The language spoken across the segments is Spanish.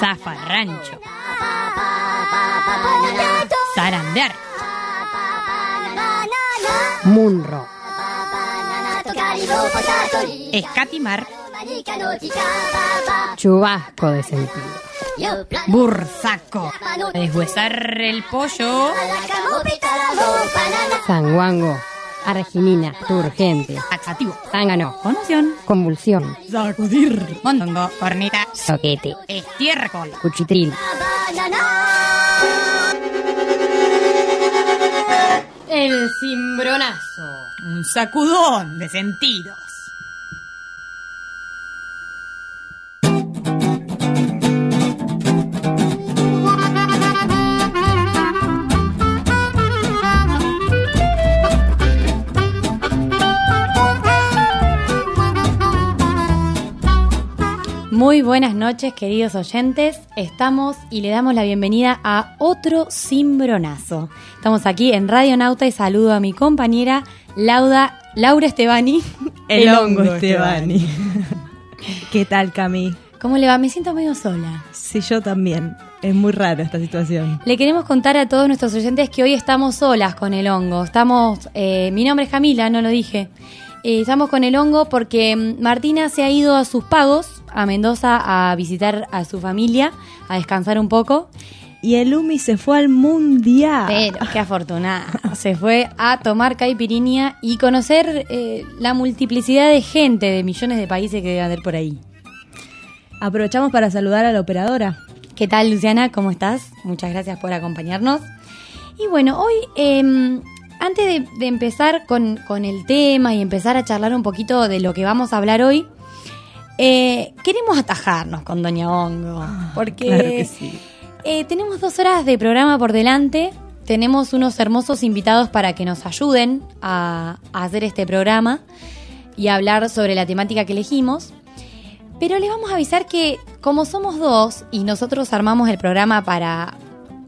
Zafarrancho. Zarandear. Munro. Escatimar. Chubasco de sentido. Bursaco. Deshuesar el pollo. Sanguango. Arginina. Turgente. Taxativo. Zángano. Conmoción. Convulsión. Sacudir. Mondongo. Cornita. Soquete. Estiércol. Cuchitril. El cimbronazo. Un sacudón de sentidos. Muy buenas noches, queridos oyentes. Estamos y le damos la bienvenida a otro cimbronazo. Estamos aquí en Radio Nauta y saludo a mi compañera Lauda, Laura Estebani. El, hongo Estebani. ¿Qué tal, Cami? ¿Cómo le va? Me siento medio sola. Sí, yo también. Es muy rara esta situación. Le queremos contar a todos nuestros oyentes que hoy estamos solas con el hongo. Estamos, eh, mi nombre es Camila, no lo dije. Eh, estamos con el hongo porque mm, Martina se ha ido a sus pagos a Mendoza a visitar a su familia, a descansar un poco. Y el Umi se fue al mundial. Pero qué afortunada. Se fue a tomar caipirinha y conocer eh, la multiplicidad de gente de millones de países que debe haber por ahí. Aprovechamos para saludar a la operadora. ¿Qué tal, Luciana? ¿Cómo estás? Muchas gracias por acompañarnos. Y bueno, hoy, eh, antes de, de empezar con, con, el tema y empezar a charlar un poquito de lo que vamos a hablar hoy, eh, queremos atajarnos con Doña Hongo. Porque claro que sí. eh, tenemos dos horas de programa por delante. Tenemos unos hermosos invitados para que nos ayuden a, a hacer este programa y a hablar sobre la temática que elegimos. Pero les vamos a avisar que como somos dos y nosotros armamos el programa para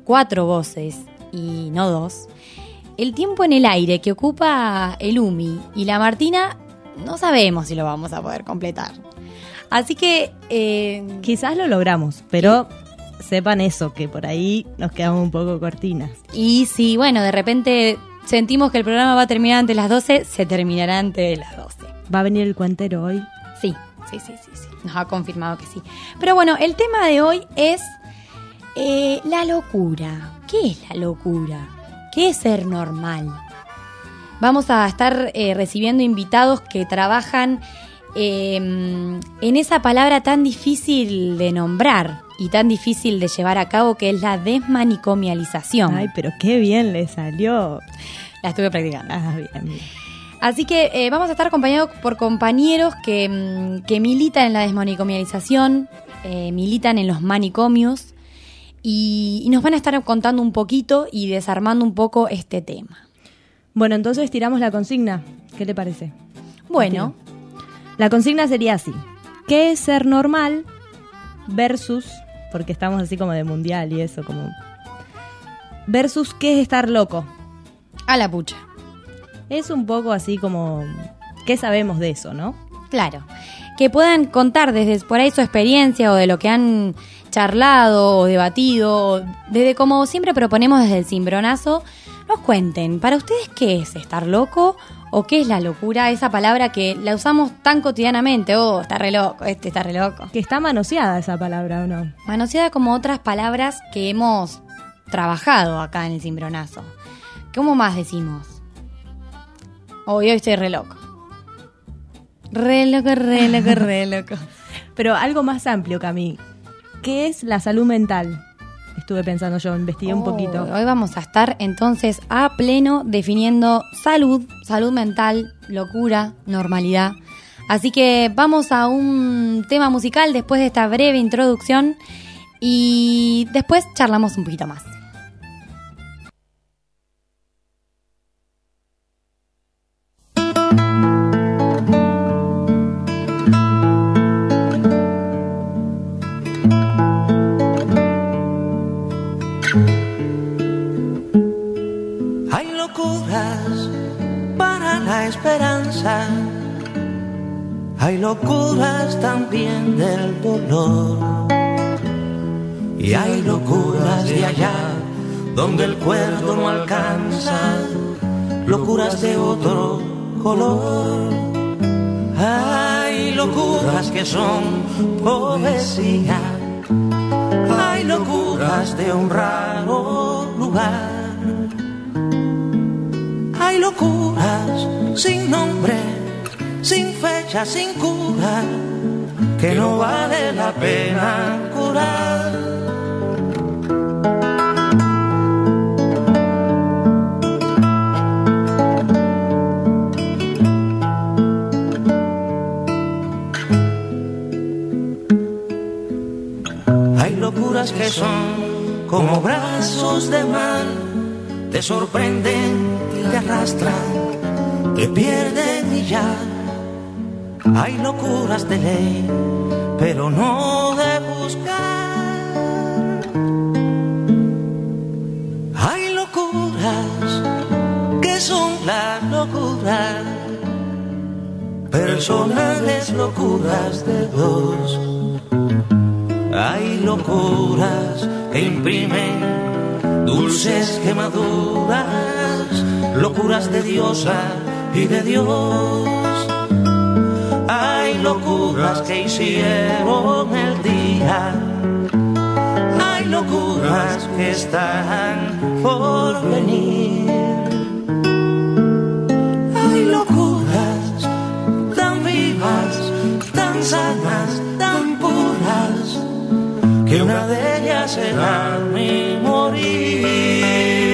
cuatro voces y no dos, el tiempo en el aire que ocupa el Umi y la Martina no sabemos si lo vamos a poder completar. Así que... Eh, Quizás lo logramos, pero sepan eso, que por ahí nos quedamos un poco cortinas. Y si, bueno, de repente sentimos que el programa va a terminar antes de las 12, se terminará antes de las 12. ¿Va a venir el cuentero hoy? Sí, sí, sí, sí, sí. Nos ha confirmado que sí. Pero bueno, el tema de hoy es eh, la locura. ¿Qué es la locura? ¿Qué es ser normal? Vamos a estar eh, recibiendo invitados que trabajan eh, en esa palabra tan difícil de nombrar y tan difícil de llevar a cabo que es la desmanicomialización. Ay, pero qué bien le salió. La estuve practicando. Ah, bien, bien. Así que eh, vamos a estar acompañados por compañeros que, mm, que militan en la desmanicomialización, eh, militan en los manicomios y, y nos van a estar contando un poquito y desarmando un poco este tema. Bueno, entonces tiramos la consigna. ¿Qué le parece? Bueno, La consigna sería así. ¿Qué es ser normal versus, porque estamos así como de mundial y eso, como... Versus qué es estar loco? a la pucha. Es un poco así como... ¿Qué sabemos de eso, no? Claro. Que puedan contar desde por ahí su experiencia o de lo que han charlado o debatido, desde como siempre proponemos desde el cimbronazo, nos cuenten, ¿para ustedes qué es estar loco o qué es la locura? Esa palabra que la usamos tan cotidianamente, oh, está re loco, este está re loco. Que está manoseada esa palabra, ¿o no? Manoseada como otras palabras que hemos trabajado acá en el cimbronazo. ¿Cómo más decimos? Hoy hoy estoy re loco. Re loco, re loco, re loco. Pero algo más amplio, Cami. ¿Qué es la salud mental? Estuve pensando yo, investigué un Oh, poquito. Hoy vamos a estar entonces a pleno definiendo salud, salud mental, locura, normalidad. Así que vamos a un tema musical después de esta breve introducción y después charlamos un poquito más. Hay locuras también entiende el dolor. Y hay locuras de allá donde el cuerdo no alcanza, locuras de otro color. Hay locuras que son poesía, hay locuras de un raro lugar. Locuras sin nombre, sin fecha, sin cura, que no vale la pena curar. Hay locuras que son como brazos de mar, te sorprenden, te arrastran, te pierden y ya. Hay locuras de ley, pero no de buscar. Hay locuras que son la locura, personales locuras de dos. Hay locuras que imprimen dulces quemaduras, locuras de diosa y de Dios. Hay locuras que hicieron el día, hay locuras que están por venir. Hay locuras tan vivas, tan sanas, tan puras que una de ellas será mi morir.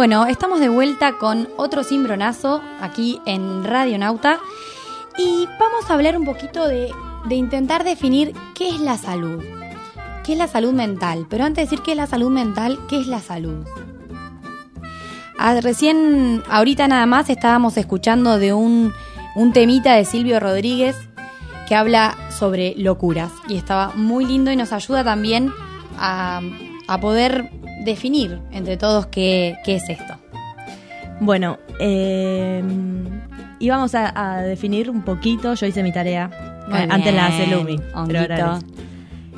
Bueno, estamos de vuelta con otro cimbronazo aquí en Radio Nauta y vamos a hablar un poquito de, intentar definir qué es la salud, qué es la salud mental. Pero antes de decir qué es la salud mental, ¿qué es la salud? Ah, recién, ahorita nada más, estábamos escuchando de un, un temita de Silvio Rodríguez que habla sobre locuras y estaba muy lindo y nos ayuda también a, a poder definir entre todos qué, qué es esto. Bueno, eh, íbamos a, a definir un poquito, yo hice mi tarea, Muy eh, antes la hace Lumi. pero ahora.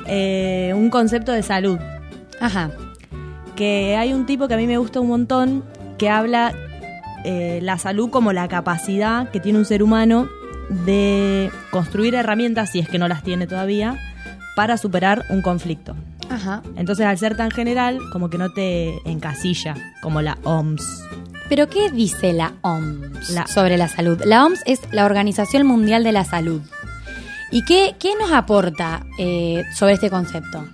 Eh, un concepto de salud, Ajá. que hay un tipo que a mí me gusta un montón, que habla eh, la salud como la capacidad que tiene un ser humano de construir herramientas, si es que no las tiene todavía, para superar un conflicto. Ajá. Entonces, al ser tan general, como que no te encasilla, como la OMS. Pero ¿qué dice la OMS La- sobre la salud? La OMS es la Organización Mundial de la Salud. ¿Y qué, qué nos aporta eh, sobre este concepto?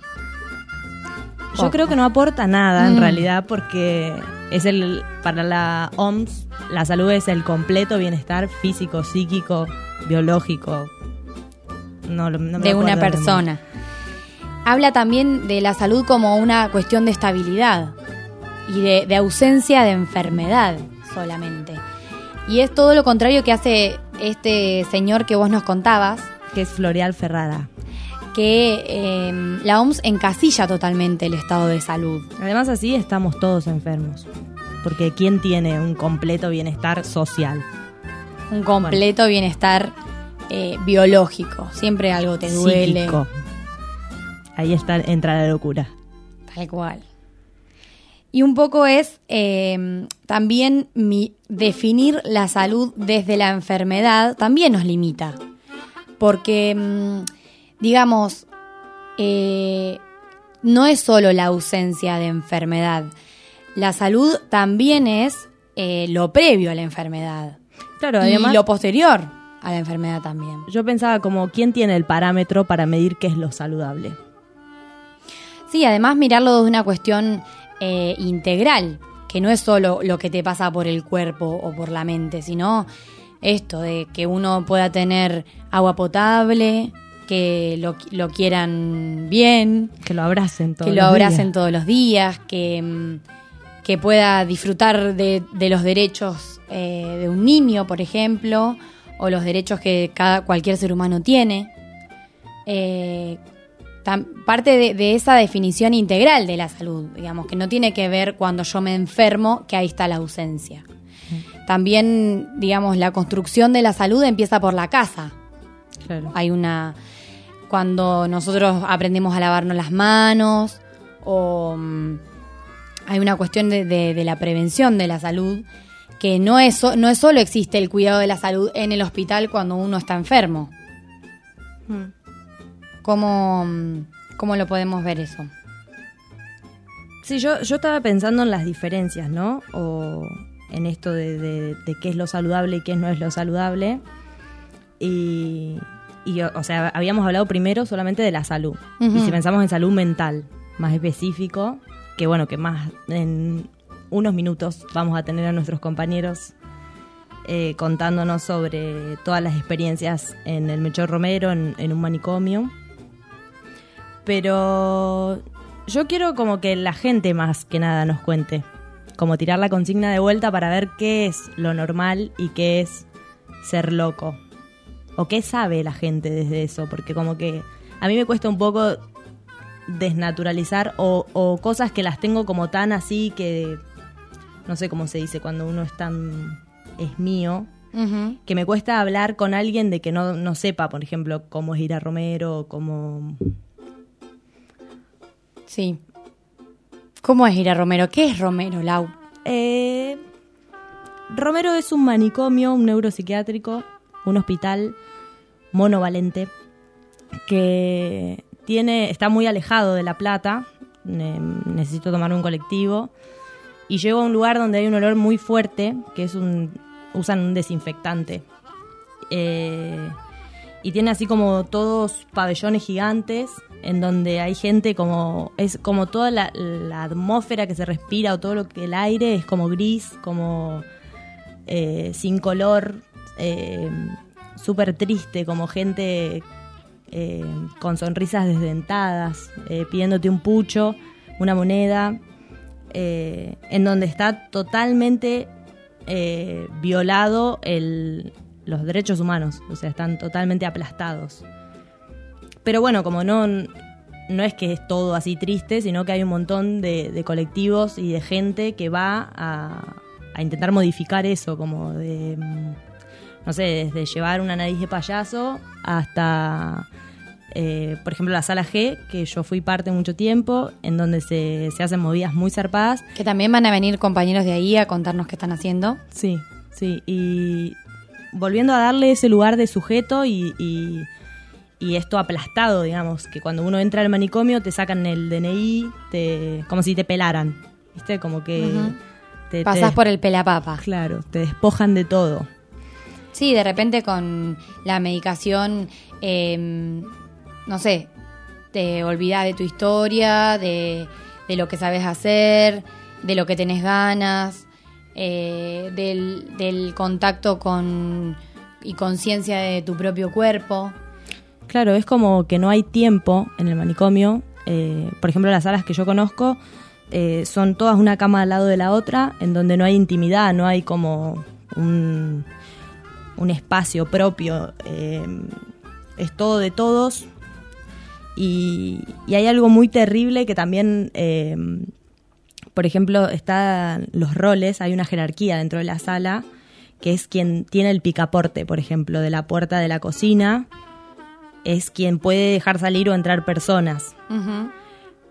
Yo creo que no aporta nada en Mm. realidad porque es el para la OMS la salud es el completo bienestar físico, psíquico, biológico. No, no me de una persona. Habla también de la salud como una cuestión de estabilidad y de, de ausencia de enfermedad solamente. Y es todo lo contrario que hace este señor que vos nos contabas, que es Floreal Ferrara. que eh, la OMS encasilla totalmente el estado de salud. Además así estamos todos enfermos. Porque ¿quién tiene un completo bienestar social? Un completo bienestar eh, biológico. Siempre algo te duele. Psíquico. Ahí está, entra la locura. Tal cual. Y un poco es eh, también mi, definir la salud desde la enfermedad también nos limita. Porque, mm, digamos, eh, no es solo la ausencia de enfermedad. La salud también es eh, lo previo a la enfermedad. Claro, y además lo posterior a la enfermedad también. yo pensaba como quién tiene el parámetro para medir qué es lo saludable. Sí, además mirarlo desde una cuestión eh, integral, que no es solo lo que te pasa por el cuerpo o por la mente, sino esto de que uno pueda tener agua potable, que lo, lo quieran bien, Que lo abracen todos que lo los abracen días. todos los días, que, mm, que pueda disfrutar de, de los derechos eh, de un niño, por ejemplo, o los derechos que cada, cualquier ser humano tiene. Eh, parte de, de esa definición integral de la salud, digamos, que no tiene que ver cuando yo me enfermo, que ahí está la ausencia. También, digamos, la construcción de la salud empieza por la casa. Claro. Hay una. Cuando nosotros aprendemos a lavarnos las manos, o mm, hay una cuestión de, de- de la prevención de la salud, que no es, no es solo existe el cuidado de la salud en el hospital cuando uno está enfermo. Mm. ¿Cómo, cómo lo podemos ver eso? Sí, yo, yo estaba pensando en las diferencias, ¿no? O en esto de, de- de qué es lo saludable y qué no es lo saludable. Y, y, o sea, habíamos hablado primero solamente de la salud. Y si pensamos en salud mental, más específico, que bueno, que más en unos minutos vamos a tener a nuestros compañeros eh, contándonos sobre todas las experiencias en el Melchor Romero, en, en un manicomio. Pero yo quiero como que la gente más que nada nos cuente, como tirar la consigna de vuelta para ver qué es lo normal y qué es ser loco. O qué sabe la gente desde eso, porque como que a mí me cuesta un poco desnaturalizar o, o cosas que las tengo como tan así que no sé cómo se dice cuando uno es tan es mío que me cuesta hablar con alguien de que no, no sepa, por ejemplo, cómo es ir a Romero, o cómo... Sí. ¿Cómo es ir a Romero? ¿Qué es Romero, Lau? Eh, Romero es un manicomio, un neuropsiquiátrico, un hospital monovalente que tiene, está muy alejado de La Plata, ne- necesito tomar un colectivo, y llego a un lugar donde hay un olor muy fuerte, que es un, usan un desinfectante. Eh, y tiene así como todos pabellones gigantes en donde hay gente como es como toda la, atmósfera que se respira o todo lo que el aire es como gris como eh, sin color eh, súper triste como gente eh, con sonrisas desdentadas eh, pidiéndote un pucho una moneda eh, en donde está totalmente eh, violado el, los derechos humanos, o sea, están totalmente aplastados. Pero bueno, como no, no es que es todo así triste, sino que hay un montón de, de colectivos y de gente que va a, a intentar modificar eso, como de, mm, no sé, desde llevar una nariz de payaso hasta, eh, por ejemplo, la sala G, que yo fui parte mucho tiempo, en donde se, se hacen movidas muy zarpadas. Que también van a venir compañeros de ahí a contarnos qué están haciendo. Sí, sí, y volviendo a darle ese lugar de sujeto y, y, y esto aplastado, digamos, que cuando uno entra al manicomio te sacan el DNI, te, como si te pelaran, ¿viste? Como que te, Pasás te- por el pelapapa. Claro, te despojan de todo. Sí, de repente con la medicación, eh, no sé, te olvidas de tu historia, de, de lo que sabes hacer, de lo que tenés ganas, eh, del, contacto con y conciencia de tu propio cuerpo. Claro, es como que no hay tiempo en el manicomio. Eh, por ejemplo, las salas que yo conozco eh, son todas una cama al lado de la otra, en donde no hay intimidad, no hay como un, espacio propio. es todo de todos. Y, hay algo muy terrible que también, por ejemplo, están los roles, hay una jerarquía dentro de la sala, que es quien tiene el picaporte, por ejemplo, de la puerta de la cocina es quien puede dejar salir o entrar personas.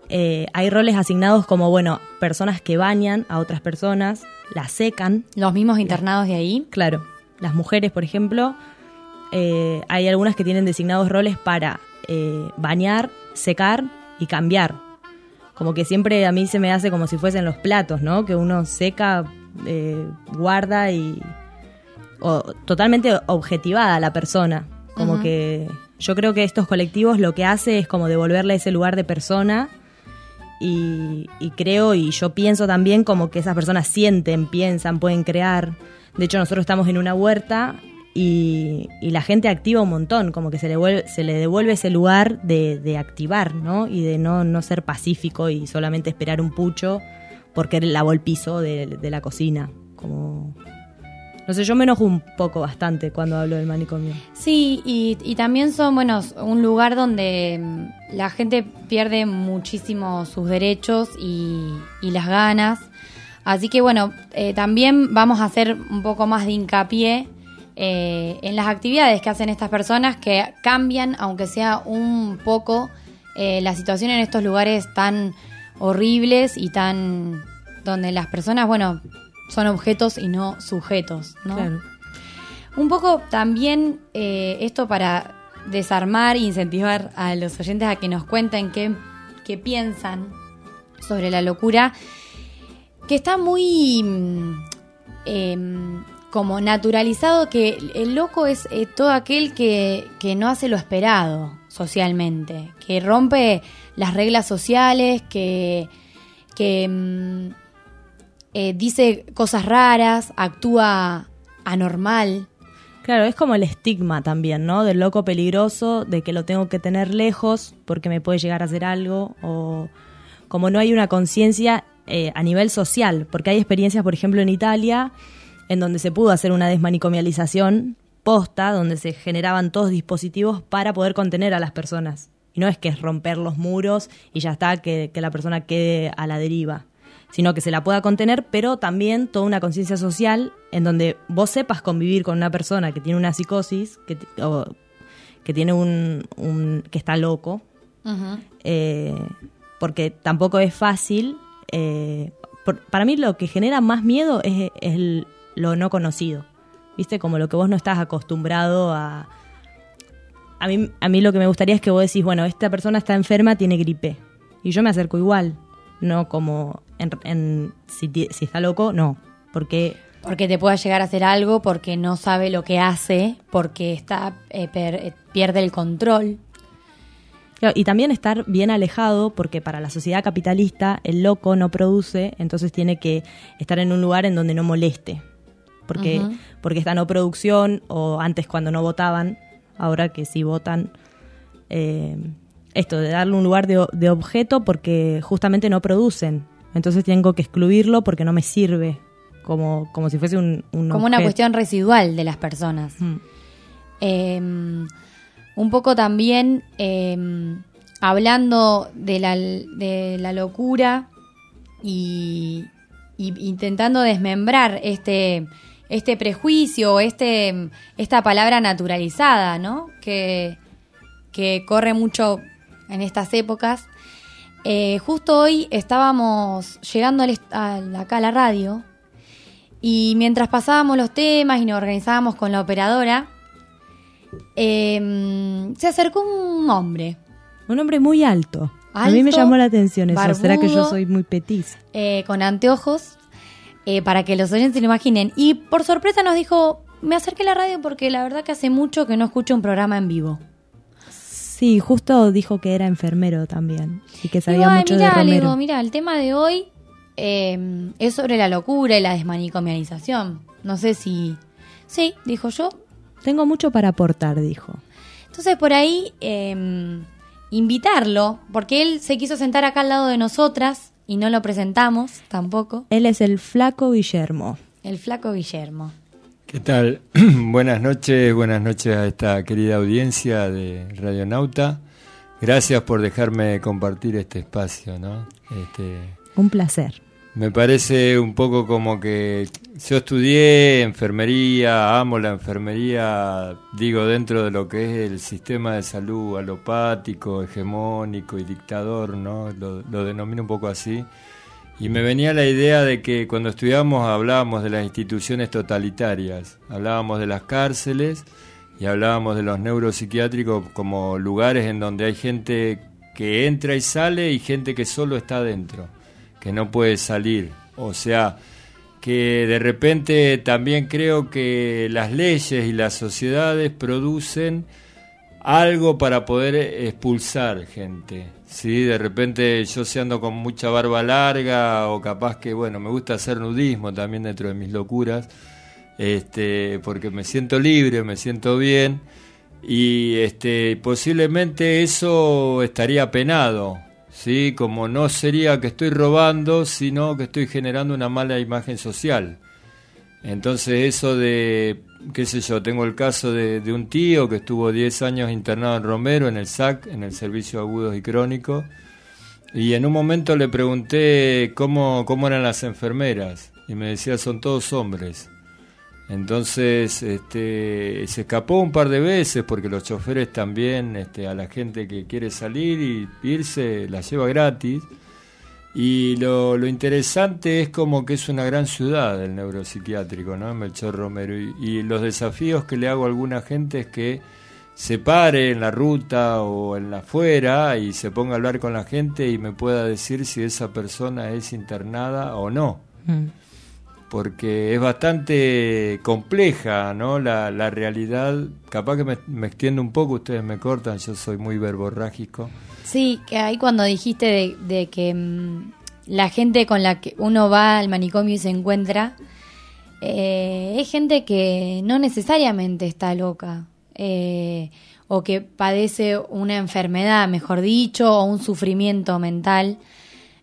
Eh, hay roles asignados como, bueno, personas que bañan a otras personas, las secan, Los mismos internados de ahí. claro. Las mujeres, por ejemplo, eh, hay algunas que tienen designados roles para eh, bañar, secar y cambiar. Como que siempre a mí se me hace como si fuesen los platos, ¿no? Que uno seca, eh, guarda y... o totalmente objetivada la persona. Como que yo creo que estos colectivos lo que hace es como devolverle ese lugar de persona y, y creo y yo pienso también como que esas personas sienten, piensan, pueden crear. De hecho, nosotros estamos en una huerta y, la gente activa un montón, como que se le, vuelve, se le devuelve ese lugar de, activar, ¿no? Y de no, no ser pacífico y solamente esperar un pucho porque lavó el piso de, la cocina. Como no sé, yo me enojo un poco bastante cuando hablo del manicomio. Sí, y, también son, bueno, un lugar donde mm, la gente pierde muchísimo sus derechos y, y las ganas. Así que, bueno, eh, también vamos a hacer un poco más de hincapié eh, en las actividades que hacen estas personas que cambian, aunque sea un poco, eh, la situación en estos lugares tan horribles y tan donde las personas, bueno, son objetos y no sujetos, ¿no? Claro. Un poco también eh, esto para desarmar e incentivar a los oyentes a que nos cuenten qué, qué piensan sobre la locura, que está muy mm, em, como naturalizado que el loco es eh, todo aquel que, que no hace lo esperado socialmente, que rompe las reglas sociales, que, que mm, eh, dice cosas raras, actúa anormal. Claro, es como el estigma también, ¿no? Del loco peligroso, de que lo tengo que tener lejos porque me puede llegar a hacer algo, o como no hay una conciencia eh, a nivel social, porque hay experiencias, por ejemplo, en Italia, en donde se pudo hacer una desmanicomialización posta, donde se generaban todos dispositivos para poder contener a las personas. Y no es que es romper los muros y ya está, que, que la persona quede a la deriva sino que se la pueda contener, pero también toda una conciencia social en donde vos sepas convivir con una persona que tiene una psicosis, que, o que tiene un, un- que está loco, eh, porque tampoco es fácil. eh, por- para mí lo que genera más miedo es, es el- lo no conocido, viste, como lo que vos no estás acostumbrado a. A mí, a mí lo que me gustaría es que vos decís, bueno, esta persona está enferma, tiene gripe. Y yo me acerco igual, no como en, en- si, si está loco, no. Porque Porque te pueda llegar a hacer algo, porque no sabe lo que hace, porque está eh, per- eh, pierde el control. Y también estar bien alejado, porque para la sociedad capitalista el loco no produce, entonces tiene que estar en un lugar en donde no moleste. Porque, porque esta no producción, o antes cuando no votaban, ahora que sí votan, eh, esto de darle un lugar de, de objeto porque justamente no producen. Entonces tengo que excluirlo porque no me sirve, como, como si fuese un, un Como una cuestión residual de las personas. Mm. Eh, un poco también eh, hablando de la, de la locura y, y intentando desmembrar este, este prejuicio, este, esta palabra naturalizada, ¿no? Que, que corre mucho en estas épocas. Eh, justo hoy estábamos llegando al acá a la radio y mientras pasábamos los temas y nos organizábamos con la operadora, eh, se acercó un hombre Un hombre muy alto. A mí me llamó la atención eso. ¿Será que yo soy muy petiza? eh, con anteojos eh, para que los oyentes se lo imaginen. Y por sorpresa nos dijo, me acerqué a la radio porque la verdad que hace mucho que no escucho un programa en vivo. Sí, justo dijo que era enfermero también y que sabía "Ay, mucho mirá, de le Romero. digo, el tema de hoy eh, es sobre la locura y la desmanicomialización. No sé si... Sí, dijo yo. Tengo mucho para aportar, dijo. Entonces por ahí eh, invitarlo, porque él se quiso sentar acá al lado de nosotras y no lo presentamos tampoco, Él es el flaco Guillermo. el flaco Guillermo. ¿Qué tal? buenas noches, buenas noches a esta querida audiencia de Radionauta. Gracias por dejarme compartir este espacio, ¿no? Este, Un placer. me parece un poco como que yo estudié enfermería, amo la enfermería, digo, dentro de lo que es el sistema de salud alopático, hegemónico y dictador, ¿no? Lo, lo denomino un poco así. Y me venía la idea de que cuando estudiábamos hablábamos de las instituciones totalitarias, hablábamos de las cárceles y hablábamos de los neuropsiquiátricos como lugares en donde hay gente que entra y sale y gente que solo está dentro, que no puede salir. O sea, que de repente también creo que las leyes y las sociedades producen algo para poder expulsar gente. Sí, de repente yo se ando con mucha barba larga o capaz que, bueno, me gusta hacer nudismo también dentro de mis locuras, este, porque me siento libre, me siento bien y este, posiblemente eso estaría penado, sí, como no sería que estoy robando, sino que estoy generando una mala imagen social. Entonces eso de, qué sé yo, tengo el caso de, un tío que estuvo 10 años internado en Romero, en el SAC, en el Servicio Agudos y Crónicos, y en un momento le pregunté cómo, cómo eran las enfermeras, y me decía, son todos hombres. Entonces este, se escapó un par de veces porque los choferes también este, a la gente que quiere salir y irse la lleva gratis. Y lo, lo, interesante es como que es una gran ciudad el neuropsiquiátrico, ¿no? Melchor Romero. Y, los desafíos que le hago a alguna gente es que se pare en la ruta o en la afuera y se ponga a hablar con la gente y me pueda decir si esa persona es internada o no. Mm. Porque es bastante compleja, ¿no? La, la realidad. Capaz que me, extiendo un poco, ustedes me cortan, yo soy muy verborrágico. Sí, que ahí cuando dijiste de, de que mmm, la gente con la que uno va al manicomio y se encuentra, eh, es gente que no necesariamente está loca. Eh, o que padece una enfermedad, mejor dicho, o un sufrimiento mental,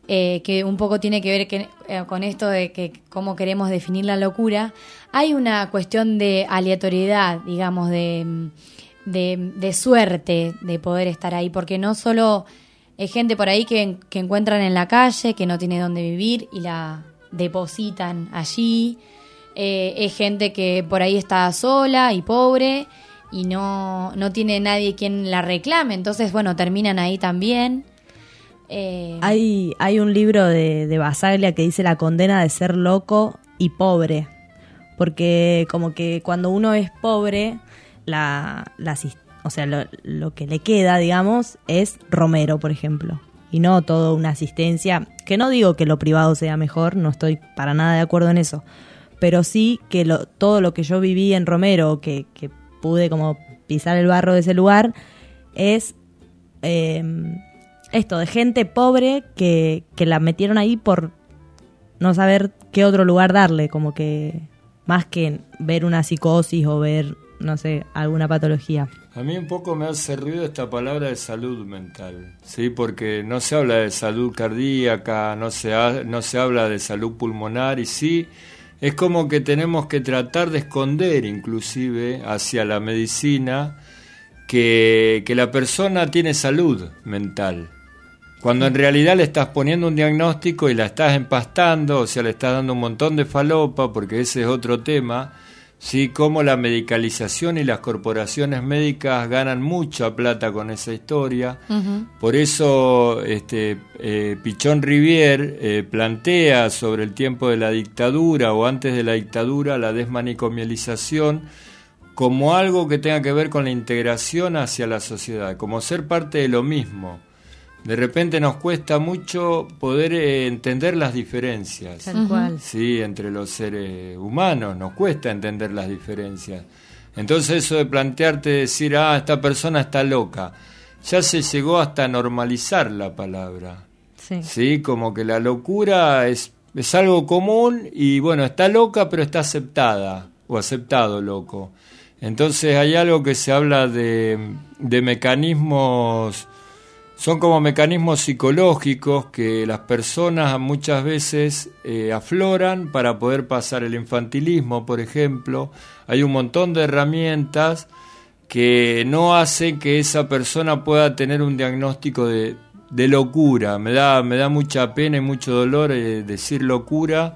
eh, que un poco tiene que ver eh, con esto de que cómo queremos definir la locura. Hay una cuestión de aleatoriedad, digamos, de de, suerte de poder estar ahí, porque no solo hay gente por ahí que, que, encuentran en la calle, que no tiene dónde vivir y la depositan allí, eh, es gente que por ahí está sola y pobre y no, no tiene nadie quien la reclame, entonces bueno, terminan ahí también. Eh... Hay, hay un libro de, de Basaglia que dice la condena de ser loco y pobre, porque como que cuando uno es pobre, la, la o sea, lo, que le queda, digamos, es Romero, por ejemplo. Y no toda una asistencia, que no digo que lo privado sea mejor, no estoy para nada de acuerdo en eso, pero sí que lo, todo lo que yo viví en Romero, que, que pude como pisar el barro de ese lugar, es eh, esto, de gente pobre que, que la metieron ahí por no saber qué otro lugar darle, como que más que ver una psicosis o ver no sé, alguna patología. A mí un poco me hace ruido esta palabra de salud mental, ¿sí? Porque no se habla de salud cardíaca, no se, ha, no se habla de salud pulmonar y sí, es como que tenemos que tratar de esconder inclusive hacia la medicina que, que la persona tiene salud mental. Cuando en realidad le estás poniendo un diagnóstico y la estás empastando, o sea, le estás dando un montón de falopa, porque ese es otro tema, ¿sí? cómo la medicalización y las corporaciones médicas ganan mucha plata con esa historia. Uh -huh. Por eso este, eh, Pichón Rivier eh, plantea sobre el tiempo de la dictadura o antes de la dictadura la desmanicomialización como algo que tenga que ver con la integración hacia la sociedad, como ser parte de lo mismo. De repente nos cuesta mucho poder eh, entender las diferencias. Tal cual. Sí, entre los seres humanos nos cuesta entender las diferencias. Entonces eso de plantearte decir, ah, esta persona está loca, ya se llegó hasta normalizar la palabra. Sí. Sí, como que la locura es, es algo común y bueno, está loca pero está aceptada o aceptado loco. Entonces hay algo que se habla de, de mecanismos son como mecanismos psicológicos que las personas muchas veces eh, afloran para poder pasar el infantilismo, por ejemplo. Hay un montón de herramientas que no hacen que esa persona pueda tener un diagnóstico de, locura. Me da, me da mucha pena y mucho dolor eh, decir locura,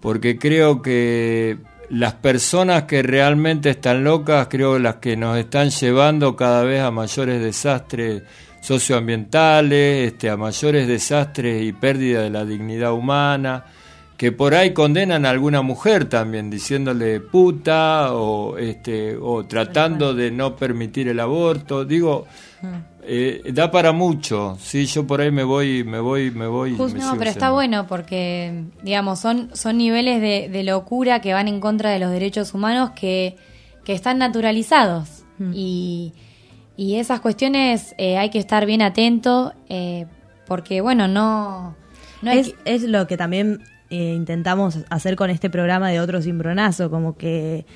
porque creo que las personas que realmente están locas, creo las que nos están llevando cada vez a mayores desastres socioambientales, este, a mayores desastres y pérdida de la dignidad humana, que por ahí condenan a alguna mujer también, diciéndole puta o, este, o tratando de no permitir el aborto. Digo, eh, da para mucho. Sí, yo por ahí me voy, me voy, me voy. Just, me no, pero está bueno porque, digamos, son, son niveles de, de, locura que van en contra de los derechos humanos que, que están naturalizados. Mm. Y y esas cuestiones eh, hay que estar bien atento eh, porque, bueno, no... es, que- es lo que también eh, intentamos hacer con este programa de Otro Cimbronazo, como que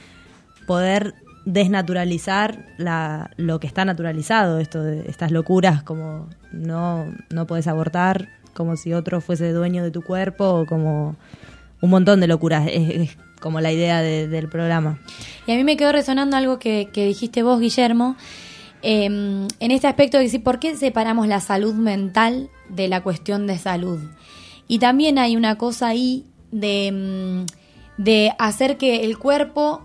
poder desnaturalizar la, lo que está naturalizado, esto de estas locuras como no, no podés abortar, como si otro fuese dueño de tu cuerpo, o como un montón de locuras, es, es como la idea de- del programa. Y a mí me quedó resonando algo que, que dijiste vos, Guillermo, eh, en este aspecto de decir, ¿por qué separamos la salud mental de la cuestión de salud? Y también hay una cosa ahí de, mm, de hacer que el cuerpo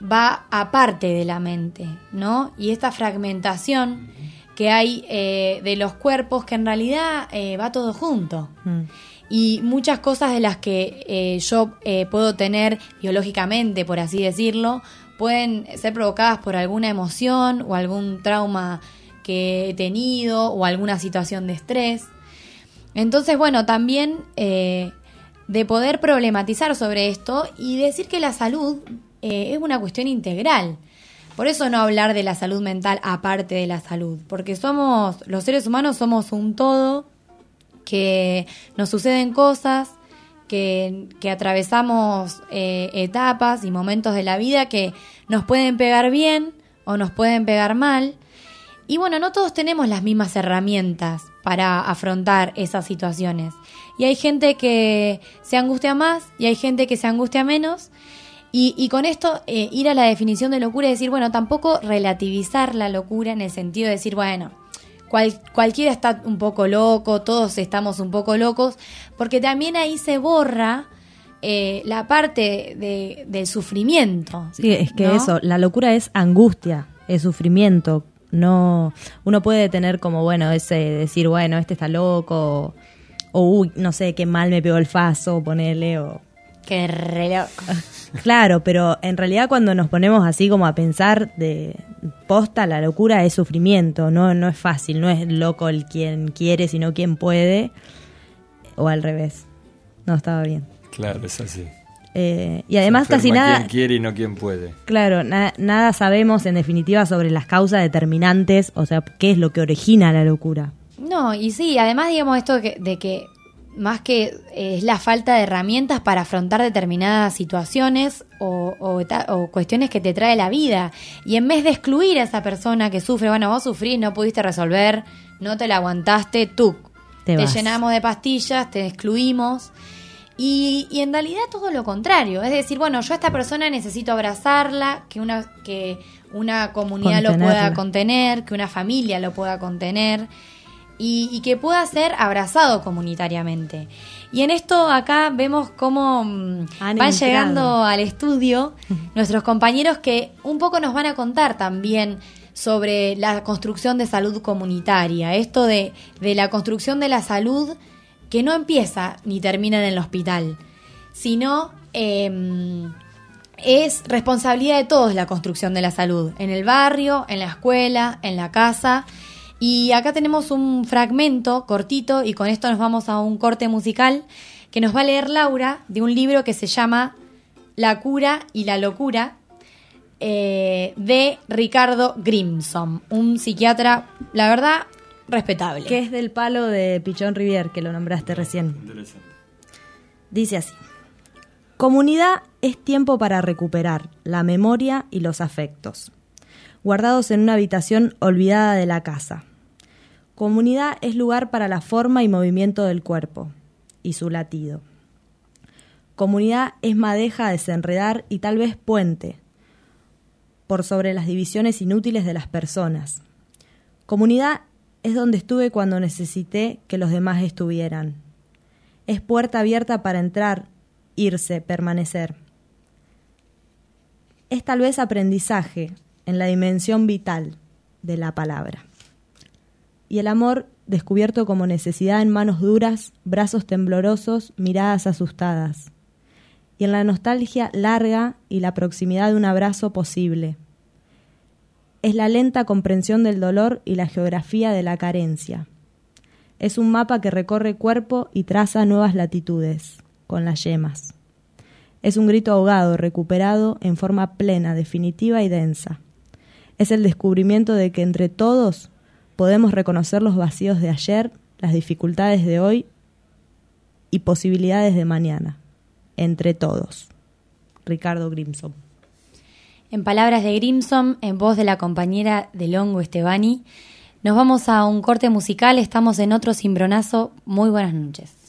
va aparte de la mente, ¿no? Y esta fragmentación que hay eh, de los cuerpos que en realidad eh, va todo junto Mm. y muchas cosas de las que eh, yo puedo tener biológicamente, por así decirlo, pueden ser provocadas por alguna emoción o algún trauma que he tenido o alguna situación de estrés. Entonces, bueno, también eh, de poder problematizar sobre esto y decir que la salud eh, es una cuestión integral. Por eso no hablar de la salud mental aparte de la salud, porque somos, los seres humanos somos un todo que nos suceden cosas, que, atravesamos eh, etapas y momentos de la vida que nos pueden pegar bien o nos pueden pegar mal. Y bueno, no todos tenemos las mismas herramientas para afrontar esas situaciones. Y hay gente que se angustia más y hay gente que se angustia menos. Y, y con esto eh, ir a la definición de locura y decir, bueno, tampoco relativizar la locura en el sentido de decir, bueno, cual- cualquiera está un poco loco, todos estamos un poco locos, porque también ahí se borra eh, la parte de- del sufrimiento. Sí, es que ¿no? eso, la locura es angustia, es sufrimiento. No, uno puede tener como, bueno, ese decir, bueno, este está loco, o, o, uy, no sé, qué mal me pegó el faso, ponele, o... Qué re loco. Claro, pero en realidad cuando nos ponemos así como a pensar de posta, la locura es sufrimiento, no, no es fácil, no es loco el quien quiere, sino quien puede, o al revés. No, estaba bien. Claro, es así. Eh, y además casi nada... Quien quiere y no quien puede. Claro, na- nada sabemos en definitiva sobre las causas determinantes, o sea, qué es lo que origina la locura. No, y sí, además digamos esto de que, de que más que eh, es la falta de herramientas para afrontar determinadas situaciones o, o eta- o cuestiones que te trae la vida. Y en vez de excluir a esa persona que sufre, bueno, vos sufrís, no pudiste resolver, no te la aguantaste, tú. Te llenamos de pastillas, te excluimos. Y, y en realidad todo lo contrario. Es decir, bueno, yo a esta persona necesito abrazarla, que una, que una comunidad lo pueda contener, que una familia lo pueda contener y, y que pueda ser abrazado comunitariamente. Y en esto acá vemos cómo mm, Han van entrado. llegando al estudio nuestros compañeros que un poco nos van a contar también sobre la construcción de salud comunitaria, esto de, de la construcción de la salud que no empieza ni termina en el hospital, sino eh, es responsabilidad de todos la construcción de la salud, en el barrio, en la escuela, en la casa. Y acá tenemos un fragmento cortito y con esto nos vamos a un corte musical que nos va a leer Laura de un libro que se llama La cura y la locura eh, de Ricardo Grimson, un psiquiatra, la verdad, respetable. Que es del palo de Pichón Rivier, que lo nombraste recién. Dice así. Comunidad es tiempo para recuperar la memoria y los afectos, guardados en una habitación olvidada de la casa. Comunidad es lugar para la forma y movimiento del cuerpo y su latido. Comunidad es madeja a desenredar y tal vez puente por sobre las divisiones inútiles de las personas. Comunidad es donde estuve cuando necesité que los demás estuvieran. Es puerta abierta para entrar, irse, permanecer. Es tal vez aprendizaje en la dimensión vital de la palabra. Y el amor descubierto como necesidad en manos duras, brazos temblorosos, miradas asustadas. Y en la nostalgia larga y la proximidad de un abrazo posible es la lenta comprensión del dolor y la geografía de la carencia. Es un mapa que recorre cuerpo y traza nuevas latitudes, con las yemas. Es un grito ahogado, recuperado en forma plena, definitiva y densa. es el descubrimiento de que entre todos podemos reconocer los vacíos de ayer, las dificultades de hoy y posibilidades de mañana. Entre todos. Ricardo Grimson. En palabras de Grimson, en voz de la compañera de Longo Estebani, nos vamos a un corte musical, estamos en otro cimbronazo. Muy buenas noches.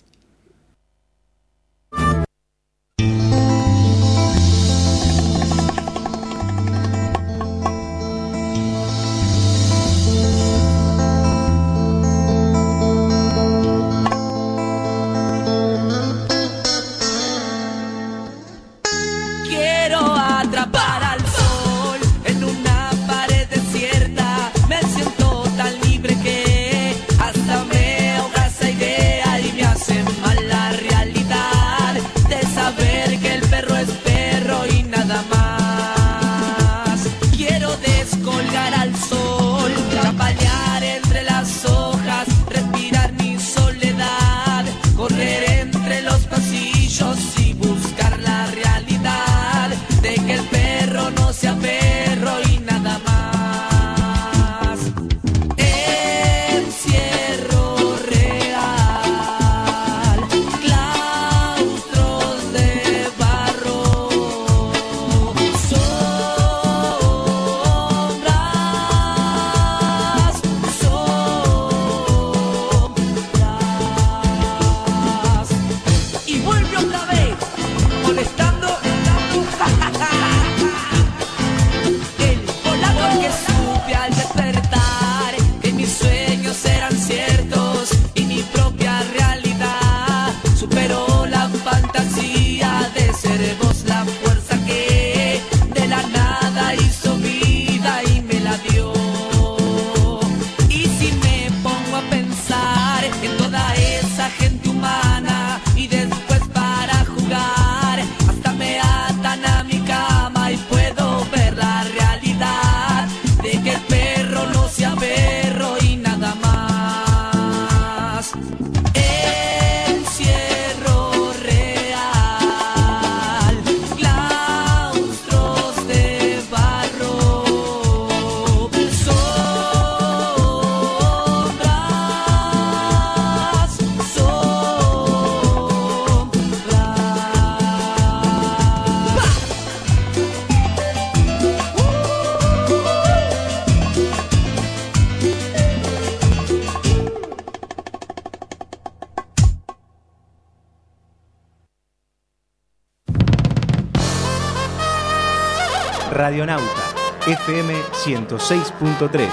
106.3.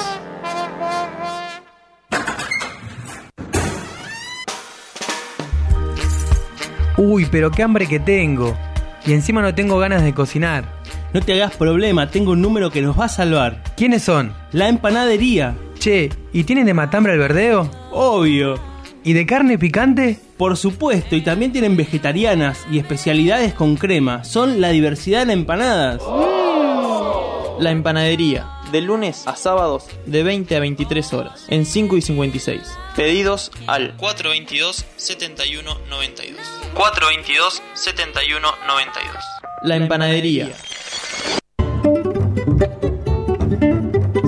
Uy, pero qué hambre que tengo. Y encima no tengo ganas de cocinar. No te hagas problema, tengo un número que nos va a salvar. ¿Quiénes son? La empanadería. Che, ¿y tienen de matambre al verdeo? Obvio. ¿Y de carne picante? Por supuesto, y también tienen vegetarianas y especialidades con crema. Son la diversidad en empanadas. La empanadería, de lunes a sábados de 20 a 23 horas, en 5 y 56. Pedidos al 422-7192. 422-7192. La empanadería.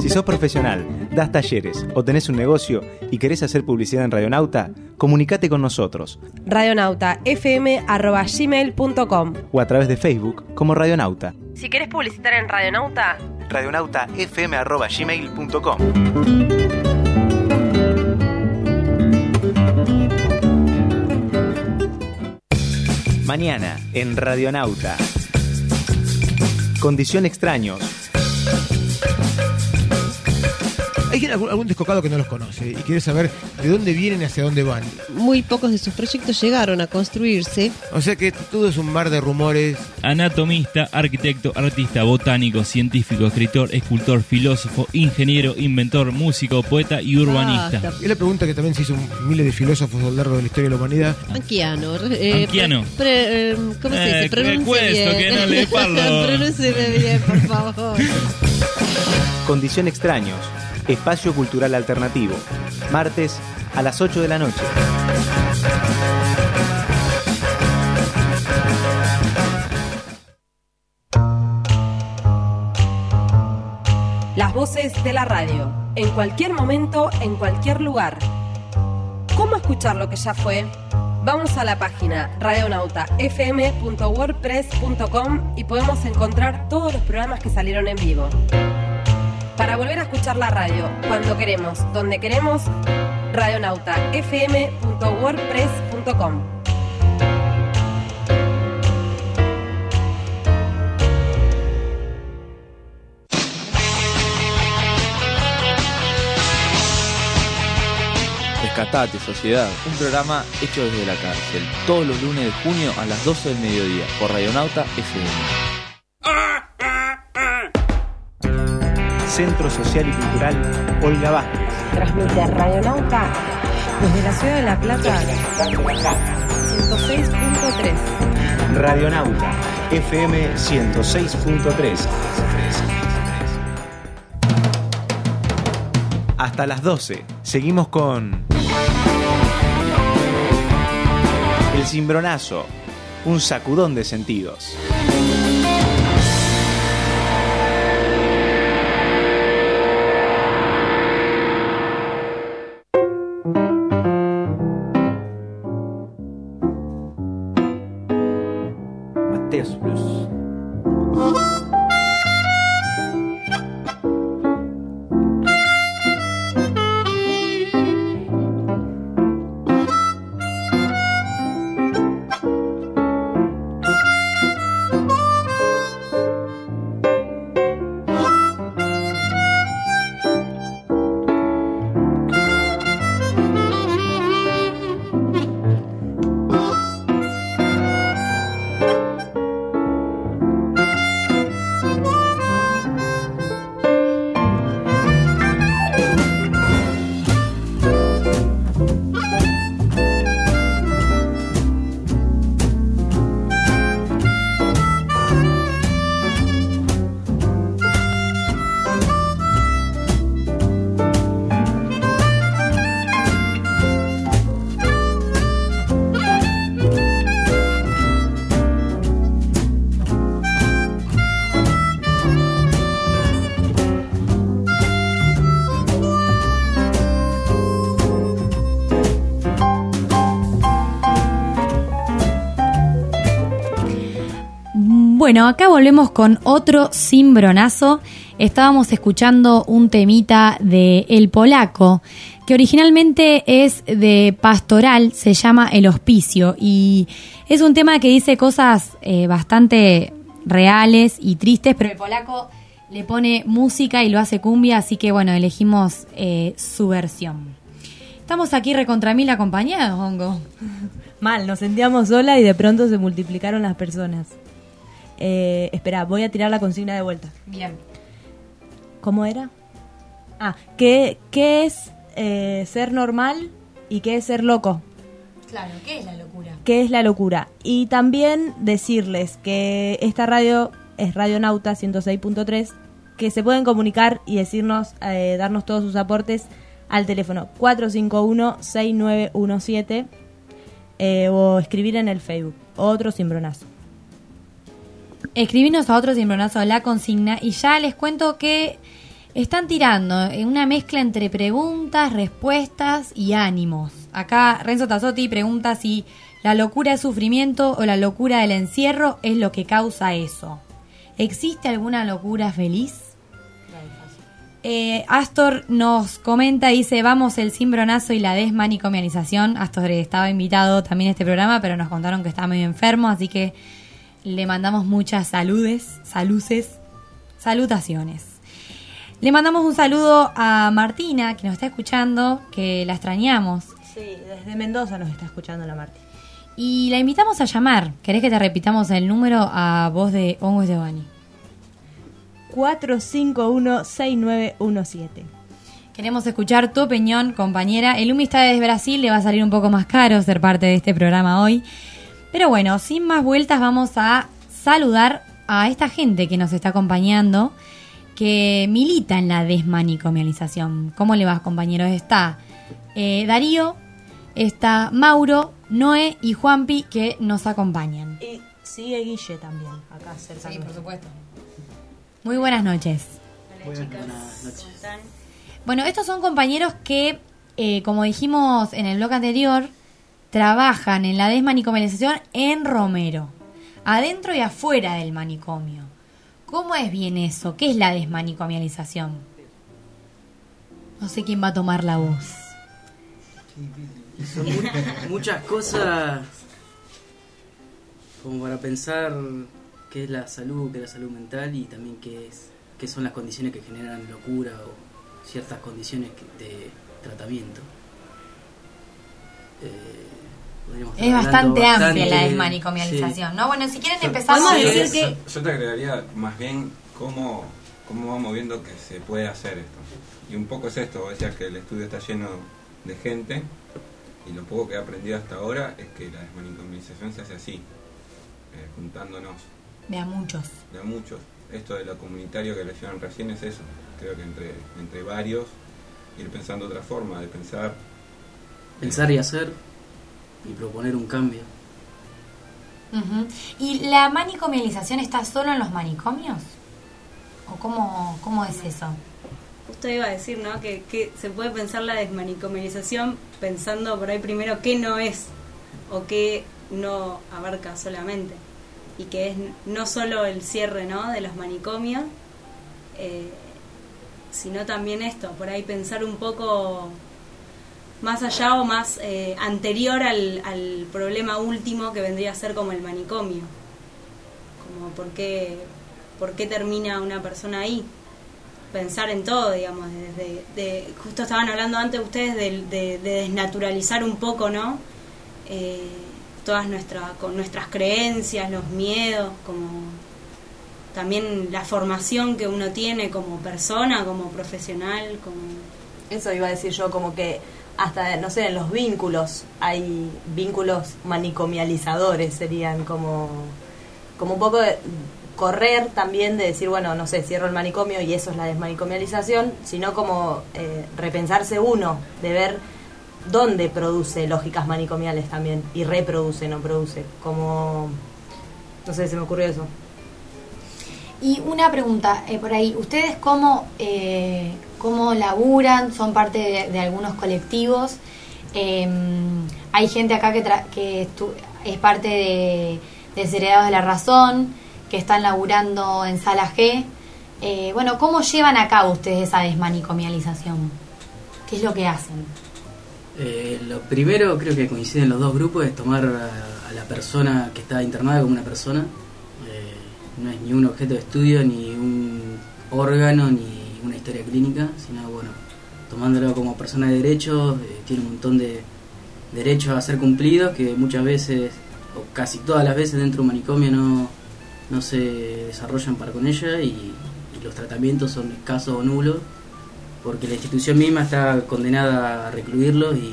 Si sos profesional, das talleres o tenés un negocio y querés hacer publicidad en Radionauta, comunicate con nosotros radionautafm.gmail.com o a través de Facebook como Radionauta. Si querés publicitar en Radionauta, radionautafm.gmail.com Mañana en Radionauta. Condición extraños. Hay algún, algún descocado que no los conoce y quiere saber de dónde vienen y hacia dónde van. Muy pocos de sus proyectos llegaron a construirse. O sea que todo es un mar de rumores. Anatomista, arquitecto, artista, botánico, científico, escritor, escultor, filósofo, ingeniero, inventor, músico, poeta y urbanista. Basta. Es la pregunta que también se hizo miles de filósofos a lo largo de la historia de la humanidad. Anquiano. eh, Anquiano. pre- pre- eh, ¿Cómo se Eh, dice? que Pronuncie bien. que no le parlo. Bien, por favor. Condición extraños. Espacio Cultural Alternativo. Martes a las 8 de la noche. Las voces de la radio, en cualquier momento, en cualquier lugar. ¿Cómo escuchar lo que ya fue? Vamos a la página radionautafm.wordpress.com y podemos encontrar todos los programas que salieron en vivo. Para volver a escuchar la radio, cuando queremos, donde queremos, radionautafm.wordpress.com. Rescatate, sociedad. Un programa hecho desde la cárcel. Todos los lunes de junio a las 12 del mediodía por Radionauta FM. Centro Social y Cultural Olga Vázquez. Transmite Radionauta desde la ciudad de La Plata 106.3. Radionauta FM 106.3. Hasta las 12. Seguimos con. El cimbronazo. Un sacudón de sentidos. Bueno, acá volvemos con otro cimbronazo. Estábamos escuchando un temita de El Polaco, que originalmente es de Pastoral, se llama El Hospicio, y es un tema que dice cosas eh, bastante reales y tristes, pero el polaco le pone música y lo hace cumbia, así que bueno, elegimos eh, su versión. Estamos aquí recontra mil acompañados, Hongo. Mal, nos sentíamos sola y de pronto se multiplicaron las personas. Eh, espera, voy a tirar la consigna de vuelta. Bien. ¿Cómo era? Ah, ¿qué, qué es eh, ser normal y qué es ser loco? Claro, ¿qué es la locura? ¿Qué es la locura? Y también decirles que esta radio es Radionauta 106.3, que se pueden comunicar y decirnos, eh, darnos todos sus aportes al teléfono 451-6917 eh, o escribir en el Facebook. Otro cimbronazo. Escribinos a otro cimbronazo la consigna y ya les cuento que están tirando en una mezcla entre preguntas, respuestas y ánimos. Acá Renzo Tazotti pregunta si la locura es sufrimiento o la locura del encierro es lo que causa eso. ¿Existe alguna locura feliz? Eh, Astor nos comenta, dice, vamos el cimbronazo y la desmanicomialización. Astor estaba invitado también a este programa, pero nos contaron que está medio enfermo, así que le mandamos muchas saludes, saluces, salutaciones. Le mandamos un saludo a Martina, que nos está escuchando, que la extrañamos. Sí, desde Mendoza nos está escuchando la Marti. Y la invitamos a llamar. ¿Querés que te repitamos el número a voz de Hongo Giovanni? 451-6917. Queremos escuchar tu opinión, compañera. El Umi está desde Brasil, le va a salir un poco más caro ser parte de este programa hoy. Pero bueno, sin más vueltas vamos a saludar a esta gente que nos está acompañando, que milita en la desmanicomialización. ¿Cómo le vas, compañeros? Está eh, Darío, está Mauro, Noé y Juanpi que nos acompañan. Y sigue Guille también, acá cerca. Sí, por supuesto. Muy buenas noches. Buenas noches. Bueno, estos son compañeros que, eh, como dijimos en el blog anterior, trabajan en la desmanicomialización en Romero, adentro y afuera del manicomio. ¿Cómo es bien eso? ¿Qué es la desmanicomialización? No sé quién va a tomar la voz. Son mu- muchas cosas como para pensar qué es la salud, qué es la salud mental y también qué es qué son las condiciones que generan locura o ciertas condiciones de tratamiento. Eh, Es bastante amplia la desmanicomialización, sí. ¿no? Bueno, si quieren Yo- empezamos a decir que... Yo te agregaría más bien cómo, cómo vamos viendo que se puede hacer esto. Y un poco es esto, vos decías que el estudio está lleno de gente y lo poco que he aprendido hasta ahora es que la desmanicomialización se hace así, eh, juntándonos De a muchos. de a muchos. Esto de lo comunitario que leyeron recién es eso. Creo que entre, entre varios ir pensando otra forma de pensar. Pensar y hacer y proponer un cambio. ¿Y la manicomialización está solo en los manicomios? ¿O cómo, cómo es eso? Justo iba a decir, ¿no? Que, que se puede pensar la desmanicomialización pensando por ahí primero qué no es o qué no abarca solamente. Y que es no solo el cierre, ¿no? De los manicomios, eh, sino también esto, por ahí pensar un poco más allá o más eh, anterior al, al problema último que vendría a ser como el manicomio. Como por qué, por qué termina una persona ahí. Pensar en todo, digamos, desde, de, justo estaban hablando antes ustedes de, de- de desnaturalizar un poco, ¿no? Eh, todas nuestras, con nuestras creencias, los miedos, como también la formación que uno tiene como persona, como profesional, como Eso iba a decir yo, como que hasta, no sé, en los vínculos hay vínculos manicomializadores, serían como, como un poco de correr también de decir, bueno, no sé, cierro el manicomio y eso es la desmanicomialización, sino como eh, repensarse uno, de ver dónde produce lógicas manicomiales también y reproduce, no produce, como, no sé, se me ocurrió eso. Y una pregunta eh, por ahí, ¿ustedes cómo, eh, cómo laburan? ¿Son parte de, algunos colectivos? Eh, hay gente acá que, tra- que es parte de, de Desheredados de la Razón, que están laburando en Sala G. Eh, bueno, ¿cómo llevan a cabo ustedes esa desmanicomialización? ¿Qué es lo que hacen? Eh, lo primero, creo que coinciden los dos grupos, es tomar a, a la persona que está internada como una persona. Eh, no es ni un objeto de estudio, ni un órgano, ni una historia clínica, sino, bueno, tomándolo como persona de derechos, eh, tiene un montón de derechos a ser cumplidos que muchas veces, o casi todas las veces dentro de un manicomio no, no se desarrollan para con ella y, los tratamientos son escasos o nulos porque la institución misma está condenada a recluirlos y,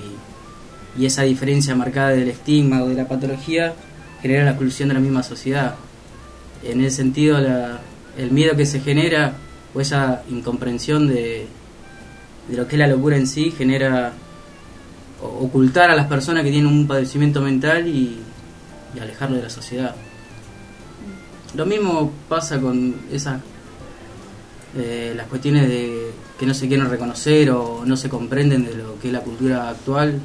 y esa diferencia marcada del estigma o de la patología genera la exclusión de la misma sociedad. En ese sentido, el miedo que se genera o esa incomprensión de, de lo que es la locura en sí genera ocultar a las personas que tienen un padecimiento mental y, y alejarlo de la sociedad. Lo mismo pasa con esas eh, las cuestiones de que no se quieren reconocer o no se comprenden de lo que es la cultura actual. Eh,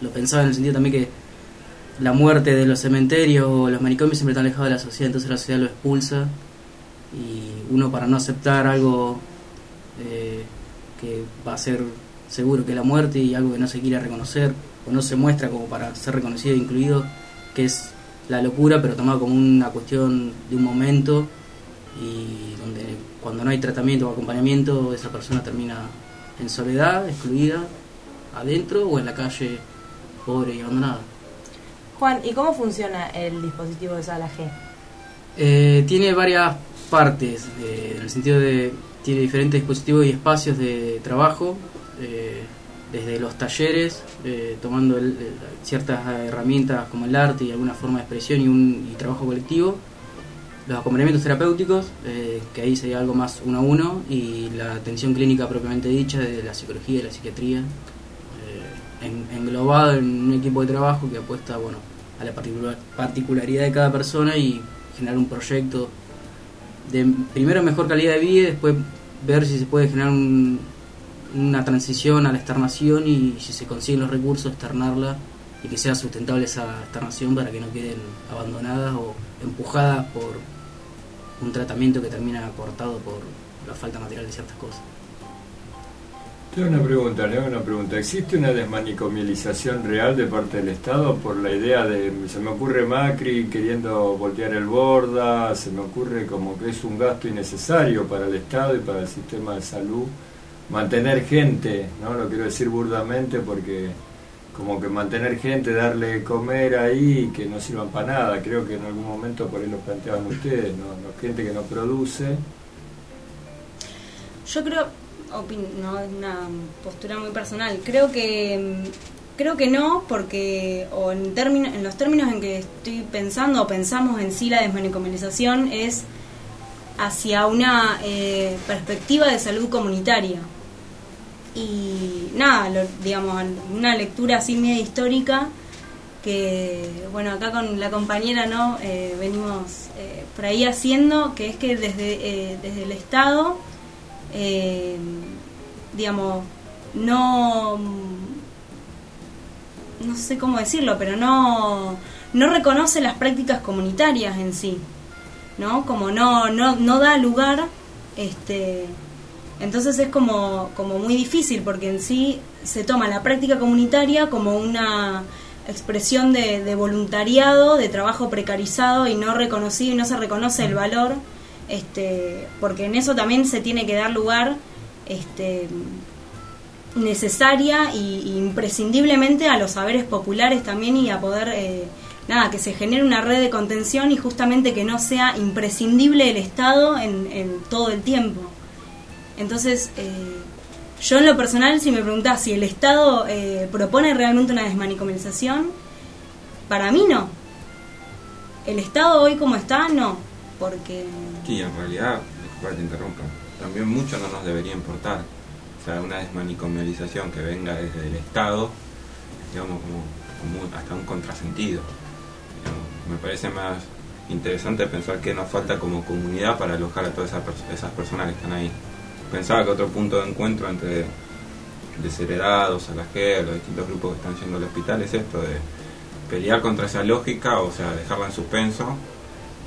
lo pensaba en el sentido también que la muerte de los cementerios o los manicomios siempre están alejados de la sociedad, entonces la sociedad lo expulsa y uno para no aceptar algo eh, que va a ser seguro que es la muerte y algo que no se quiere reconocer o no se muestra como para ser reconocido e incluido, que es la locura, pero tomado como una cuestión de un momento y donde cuando no hay tratamiento o acompañamiento esa persona termina en soledad, excluida, adentro o en la calle pobre y abandonada. Juan, ¿y cómo funciona el dispositivo de Sala G? Eh, tiene varias partes, eh, en el sentido de tiene diferentes dispositivos y espacios de trabajo, eh, desde los talleres, eh, tomando el- ciertas herramientas como el arte y alguna forma de expresión y, un, y trabajo colectivo, los acompañamientos terapéuticos, eh, que ahí sería algo más uno a uno, y la atención clínica propiamente dicha, de la psicología y la psiquiatría, eh, en- englobado en un equipo de trabajo que apuesta bueno, a la particular- particularidad de cada persona y generar un proyecto de primero mejor calidad de vida y después ver si se puede generar un- una transición a la externación y si se consiguen los recursos, externarla y que sea sustentable esa externación para que no queden abandonadas o empujadas por un tratamiento que termina cortado por la falta material de ciertas cosas. Tengo una pregunta, le hago una pregunta. ¿Existe una desmanicomialización real de parte del Estado por la idea de, se me ocurre Macri queriendo voltear el borda, se me ocurre como que es un gasto innecesario para el Estado y para el sistema de salud, mantener gente, no lo quiero decir burdamente porque como que mantener gente, darle comer ahí que no sirvan para nada, creo que en algún momento por ahí lo planteaban ustedes, ¿no? Gente que no produce. Yo creo, no es una postura muy personal, creo que creo que no, porque o en términos, en los términos en que estoy pensando o pensamos en sí la desmanicomialización es hacia una eh, perspectiva de salud comunitaria. Y nada, digamos, una lectura así media histórica que, bueno, acá con la compañera, ¿no? Eh, venimos eh, por ahí haciendo, que es que desde, desde el Estado, eh, digamos, no no sé cómo decirlo, pero no, no reconoce las prácticas comunitarias en sí, ¿no? Como no, no, no da lugar, este, entonces es como, como muy difícil porque en sí se toma la práctica comunitaria como una expresión de, de voluntariado, de trabajo precarizado y no reconocido y no se reconoce el valor, este, porque en eso también se tiene que dar lugar, este, necesaria y, imprescindiblemente a los saberes populares también y a poder eh, nada que se genere una red de contención y justamente que no sea imprescindible el Estado en, en todo el tiempo. Entonces eh, yo en lo personal si me preguntás si el Estado eh, propone realmente una desmanicomialización para mí no. El Estado hoy como está no porque Sí, en realidad, disculpa que te interrumpa, también mucho no nos debería importar. O sea, una desmanicomialización que venga desde el Estado, digamos, como, hasta un contrasentido. Me parece más interesante pensar que nos falta como comunidad para alojar a todas esas, pers- esas personas que están ahí. Pensaba que otro punto de encuentro entre desheredados, a la G, los distintos grupos que están yendo al hospital es esto de pelear contra esa lógica, o sea, dejarla en suspenso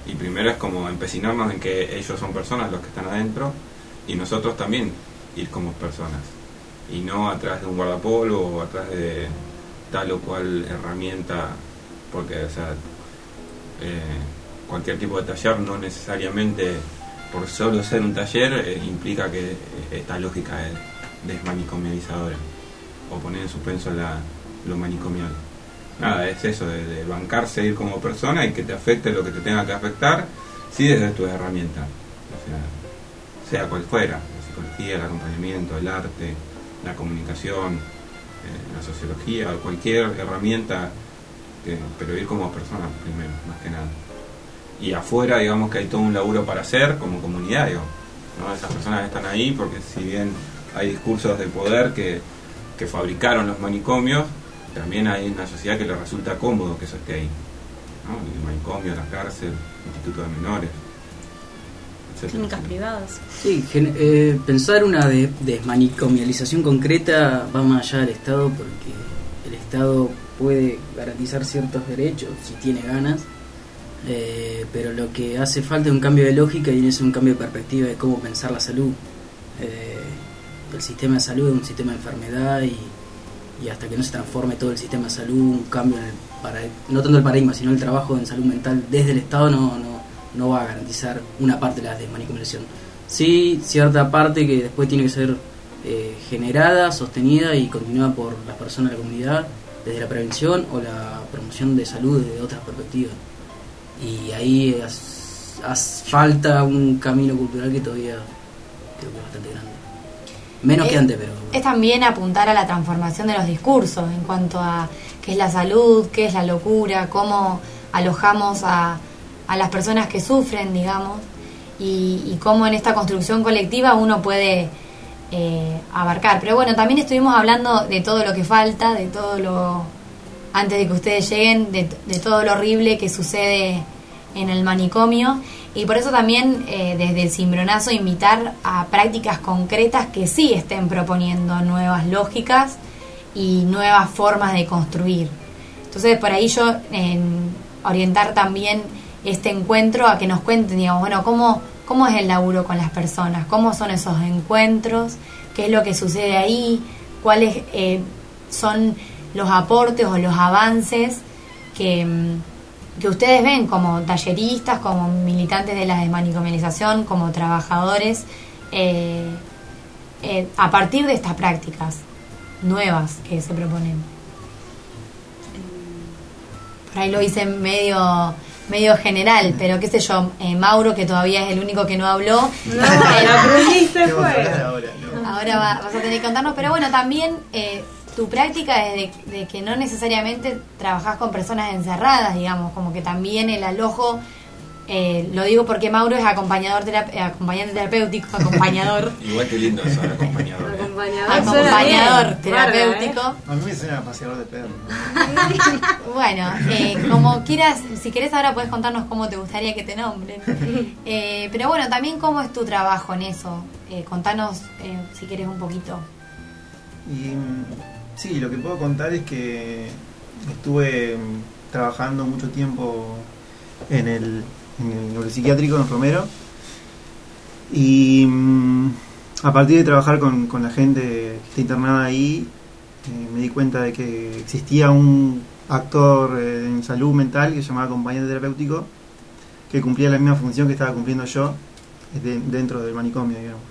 y primero es como empecinarnos en que ellos son personas los que están adentro y nosotros también ir como personas. Y no atrás de un guardapolvo o atrás de tal o cual herramienta porque o sea eh, cualquier tipo de taller no necesariamente por solo ser un taller eh, implica que eh, esta lógica es desmanicomializadora o poner en suspenso la, lo manicomial nada, es eso, de, de bancarse ir como persona y que te afecte lo que te tenga que afectar, sí desde tus herramientas, o sea, sea cual fuera, la psicología, el acompañamiento, el arte, la comunicación, eh, la sociología, cualquier herramienta, pero ir como persona primero, más que nada. Y afuera, digamos que hay todo un laburo para hacer como comunidad, ¿no? Esas personas están ahí porque si bien hay discursos de poder que, que fabricaron los manicomios, también hay una sociedad que le resulta cómodo que eso esté ahí. ¿no? El manicomio, la cárcel, el instituto de menores, etcétera. clínicas privadas Sí, gen- eh, pensar una de- desmanicomialización concreta va más allá del Estado porque el Estado puede garantizar ciertos derechos si tiene ganas, eh, pero lo que hace falta es un cambio de lógica y es un cambio de perspectiva de cómo pensar la salud. Eh, el sistema de salud es un sistema de enfermedad y, y hasta que no se transforme todo el sistema de salud, un cambio en el para, no tanto el paradigma, sino el trabajo en salud mental desde el Estado no, no, no va a garantizar una parte de la desmanicomialización. Sí, cierta parte que después tiene que ser eh, generada, sostenida y continuada por las personas de la comunidad desde la prevención o la promoción de salud desde otras perspectivas. Y ahí has- has- falta un camino cultural que todavía creo que es bastante grande. Menos que Es- antes, pero Es también apuntar a la transformación de los discursos en cuanto a qué es la salud, qué es la locura, cómo alojamos a, a las personas que sufren, digamos, y, y cómo en esta construcción colectiva uno puede eh, abarcar. Pero bueno, también estuvimos hablando de todo lo que falta, de todo lo, antes de que ustedes lleguen, de, de todo lo horrible que sucede en el manicomio. Y por eso también eh, desde el cimbronazo invitar a prácticas concretas que sí estén proponiendo nuevas lógicas y nuevas formas de construir. Entonces por ahí yo en orientar también este encuentro a que nos cuenten, digamos, bueno, cómo, cómo es el laburo con las personas, cómo son esos encuentros, qué es lo que sucede ahí, cuáles eh, son los aportes o los avances que, mm, que ustedes ven como talleristas, como militantes de la desmanicomialización, como trabajadores, eh, eh, a partir de estas prácticas nuevas que se proponen. Por ahí lo hice medio medio general, pero qué sé yo, eh, Mauro, que todavía es el único que no habló. No, la aprendiste fue. Ahora va- vas a tener que contarnos, pero bueno, también eh, tu práctica es de, de que no necesariamente trabajás con personas encerradas, digamos, como que también el alojo, eh, lo digo porque Mauro es acompañador terap- eh, acompañante terapéutico, acompañador, Igual que lindo eso, acompañador. ¿eh? acompañador terapéutico. A mí me suena paseador de perro. Bueno, eh, como quieras, si querés ahora puedes contarnos cómo te gustaría que te nombren. Eh, pero bueno, también cómo es tu trabajo en eso. Eh, contanos eh, si querés un poquito. Y mm, sí, lo que puedo contar es que estuve trabajando mucho tiempo en el, en el neuropsiquiátrico en Romero. Y mm, a partir de trabajar con, la gente que está internada ahí, eh, me di cuenta de que existía un actor eh, en salud mental que se llamaba acompañante terapéutico, que cumplía la misma función que estaba cumpliendo yo eh, de- dentro del manicomio, digamos.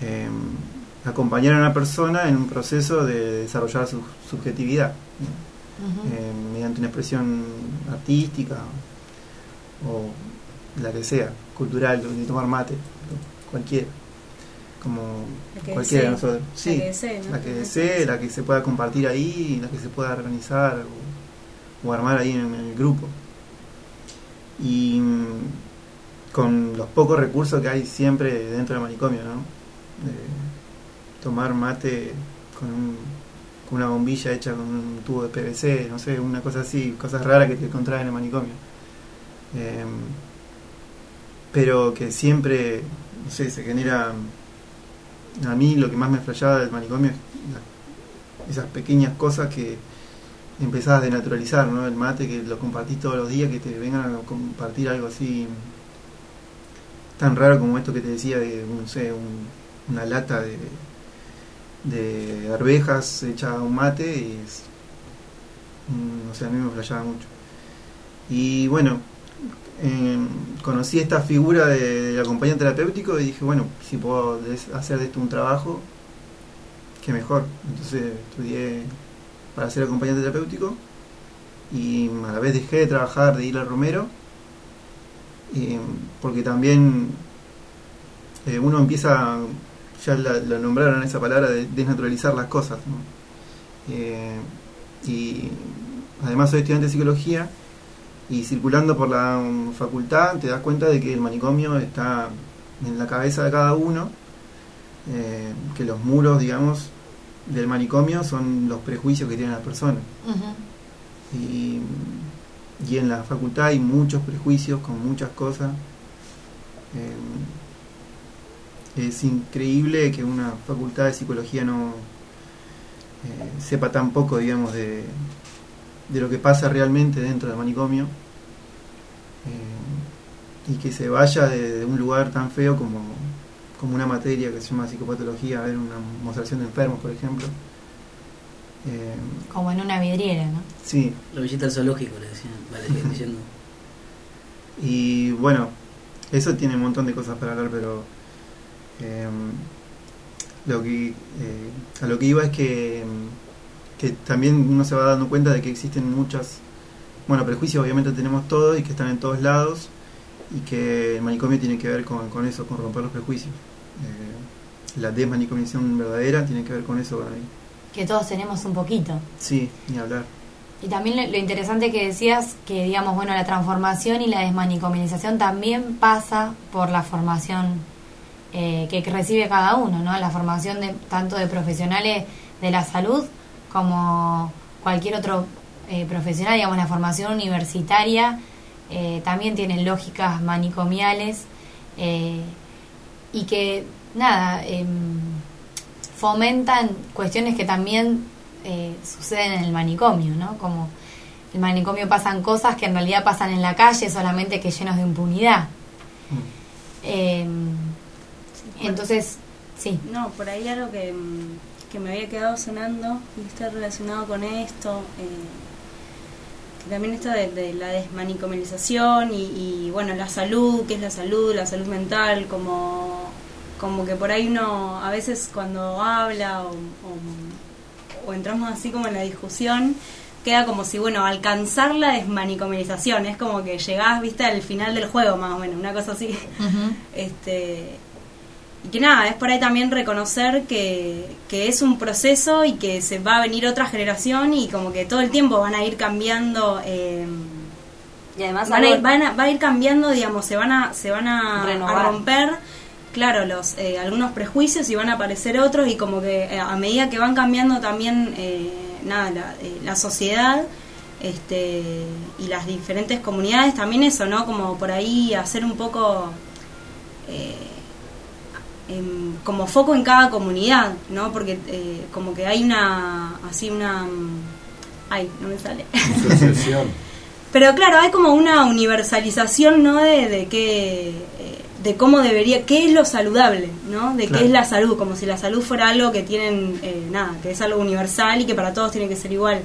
Eh, acompañar a una persona en un proceso de desarrollar su subjetividad. Eh, mediante una expresión artística o la que sea, cultural, de tomar mate, cualquiera, como cualquiera de nosotros. la Sí, que desee, ¿no? la que desee, la que se pueda compartir ahí, la que se pueda organizar o, o armar ahí en el grupo. Y mm, con los pocos recursos que hay siempre dentro del manicomio, ¿no? De tomar mate con, un- una bombilla hecha con un tubo de PVC, no sé, una cosa así, cosas raras que te encontrás en el manicomio. Em, pero que siempre, no sé, se genera... A mí lo que más me flashaba del manicomio es la- esas pequeñas cosas que empezás a denaturalizar, ¿no? El mate, que lo compartís todos los días, que te vengan a compartir algo así tan raro como esto que te decía de, no sé, un- una lata de, de arvejas hecha un mate y es, no sé, a mí me flashaba mucho. Y bueno, eh, conocí esta figura de- del acompañante terapéutico y dije, bueno, si puedo hacer de esto un trabajo, qué mejor. Entonces estudié para ser acompañante terapéutico y a la vez dejé de trabajar de ir Romero eh, porque también eh, uno empieza, ya la, la nombraron esa palabra, de desnaturalizar las cosas. ¿no? Eh, y además soy estudiante de psicología y circulando por la um, facultad te das cuenta de que el manicomio está en la cabeza de cada uno, eh, que los muros, digamos, del manicomio son los prejuicios que tienen las personas. Y, y en la facultad hay muchos prejuicios con muchas cosas. Eh, es increíble que una facultad de psicología no eh, sepa tan poco, digamos, de, de lo que pasa realmente dentro del manicomio. Eh, y que se vaya de, de un lugar tan feo como, como una materia que se llama psicopatología, a ver una mostración de enfermos, por ejemplo. Eh, Como en una vidriera, ¿no? sí, La visita al zoológico, le decían. Vale, diciendo. Y bueno, eso tiene un montón de cosas para hablar, pero eh, lo que, eh, a lo que iba es que, mm, que también uno se va dando cuenta de que existen muchas, bueno, prejuicios obviamente tenemos todos y que están en todos lados y que el manicomio tiene que ver con, con eso, con romper los prejuicios. Eh, la desmanicomiación verdadera tiene que ver con eso para mí. Que todos tenemos un poquito. Sí, ni hablar. Y también lo, lo interesante que decías, que digamos, bueno, la transformación y la desmanicomilización también pasa por la formación eh, que recibe cada uno, ¿no? La formación de tanto de profesionales de la salud como cualquier otro eh, profesional, digamos, la formación universitaria eh, también tienen lógicas manicomiales y que, nada, em, fomentan cuestiones que también suceden en el manicomio, ¿no? Como el manicomio pasan cosas que en realidad pasan en la calle, solamente que llenos de impunidad. Entonces, sí. No, por ahí algo que, mm, que me había quedado sonando y está relacionado con esto, eh, que también esto de, de la desmanicomalización y, y, bueno, la salud, qué es la salud, la salud mental, como, como que por ahí uno a veces cuando habla o, o, o entramos así como en la discusión, queda como si, bueno, alcanzar la desmanicomalización, es como que llegás, viste, al final del juego más o menos, una cosa así. este y que nada, es por ahí también reconocer que, que es un proceso y que se va a venir otra generación y como que todo el tiempo van a ir cambiando eh, y además van a, ir, van a- va a ir cambiando digamos se van a se van a, romper claro los eh, algunos prejuicios y van a aparecer otros y como que eh, a medida que van cambiando también eh, nada la, la sociedad este y las diferentes comunidades también eso no como por ahí hacer un poco eh, em, como foco en cada comunidad, ¿no? Porque eh, como que hay una, así una, mm, ay, no me sale. Pero claro, hay como una universalización, ¿no? De, de qué, eh, de cómo debería, qué es lo saludable, ¿no? De Claro. qué es la salud, como si la salud fuera algo que tienen, eh, nada, que es algo universal y que para todos tiene que ser igual.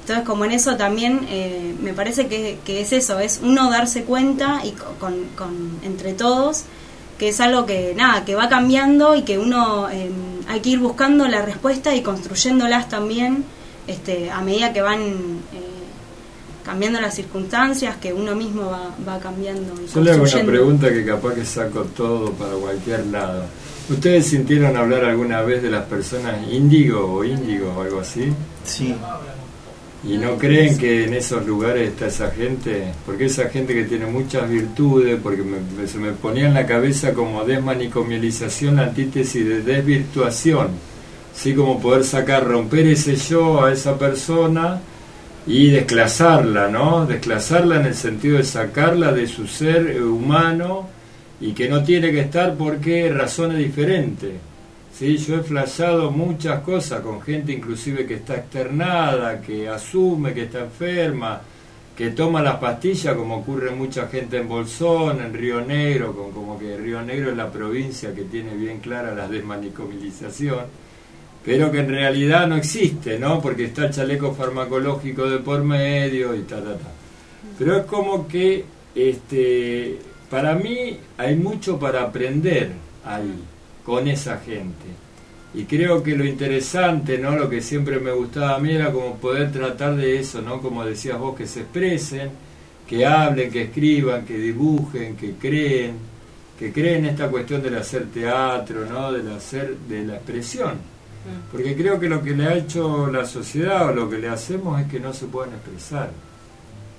Entonces, como en eso también eh, me parece que, que es eso, es uno darse cuenta y co- con, con- entre todos que es algo que nada, que va cambiando y que uno eh, hay que ir buscando la respuesta y construyéndolas también este, a medida que van eh, cambiando las circunstancias, que uno mismo va, va cambiando y Yo le hago una pregunta que capaz que saco todo para cualquier lado. ¿Ustedes sintieron hablar alguna vez de las personas índigo o índigo o algo así? Sí. ¿Y no creen que en esos lugares está esa gente? Porque esa gente que tiene muchas virtudes, porque me- se me ponía en la cabeza como desmanicomialización, antítesis de desvirtuación. Así como poder sacar, romper ese yo a esa persona y desclasarla, ¿no? Desclasarla en el sentido de sacarla de su ser humano y que no tiene que estar porque razones diferentes. Sí, yo he flasheado muchas cosas con gente inclusive que está externada, que asume que está enferma, que toma las pastillas como ocurre mucha gente en Bolsón, en Río Negro, con, como que Río Negro es la provincia que tiene bien clara la desmanicomilización, pero que en realidad no existe, ¿no? Porque está el chaleco farmacológico de por medio y ta, ta, ta. Pero es como que, este, para mí hay mucho para aprender ahí, con esa gente. Y creo que lo interesante, ¿no? Lo que siempre me gustaba a mí era como poder tratar de eso, ¿no? Como decías vos, que se expresen, que hablen, que escriban, que dibujen, que creen, que creen esta cuestión del hacer teatro, ¿no? Del hacer, de la expresión. Porque creo que lo que le ha hecho la sociedad o lo que le hacemos es que no se puedan expresar.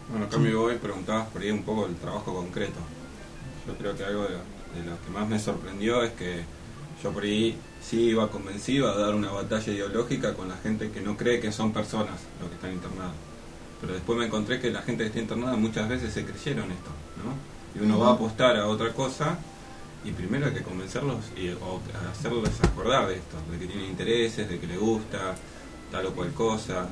Bueno, a cambio vos preguntabas por ahí un poco el trabajo concreto. Yo creo que algo de, de lo que más me sorprendió es que yo por ahí sí iba convencido a dar una batalla ideológica con la gente que no cree que son personas los que están internados. Pero después me encontré que la gente que está internada muchas veces se creyeron esto, ¿no? Y uno va a apostar a otra cosa y primero hay que convencerlos y, o hacerles acordar de esto, de que tienen intereses, de que le gusta tal o cual cosa.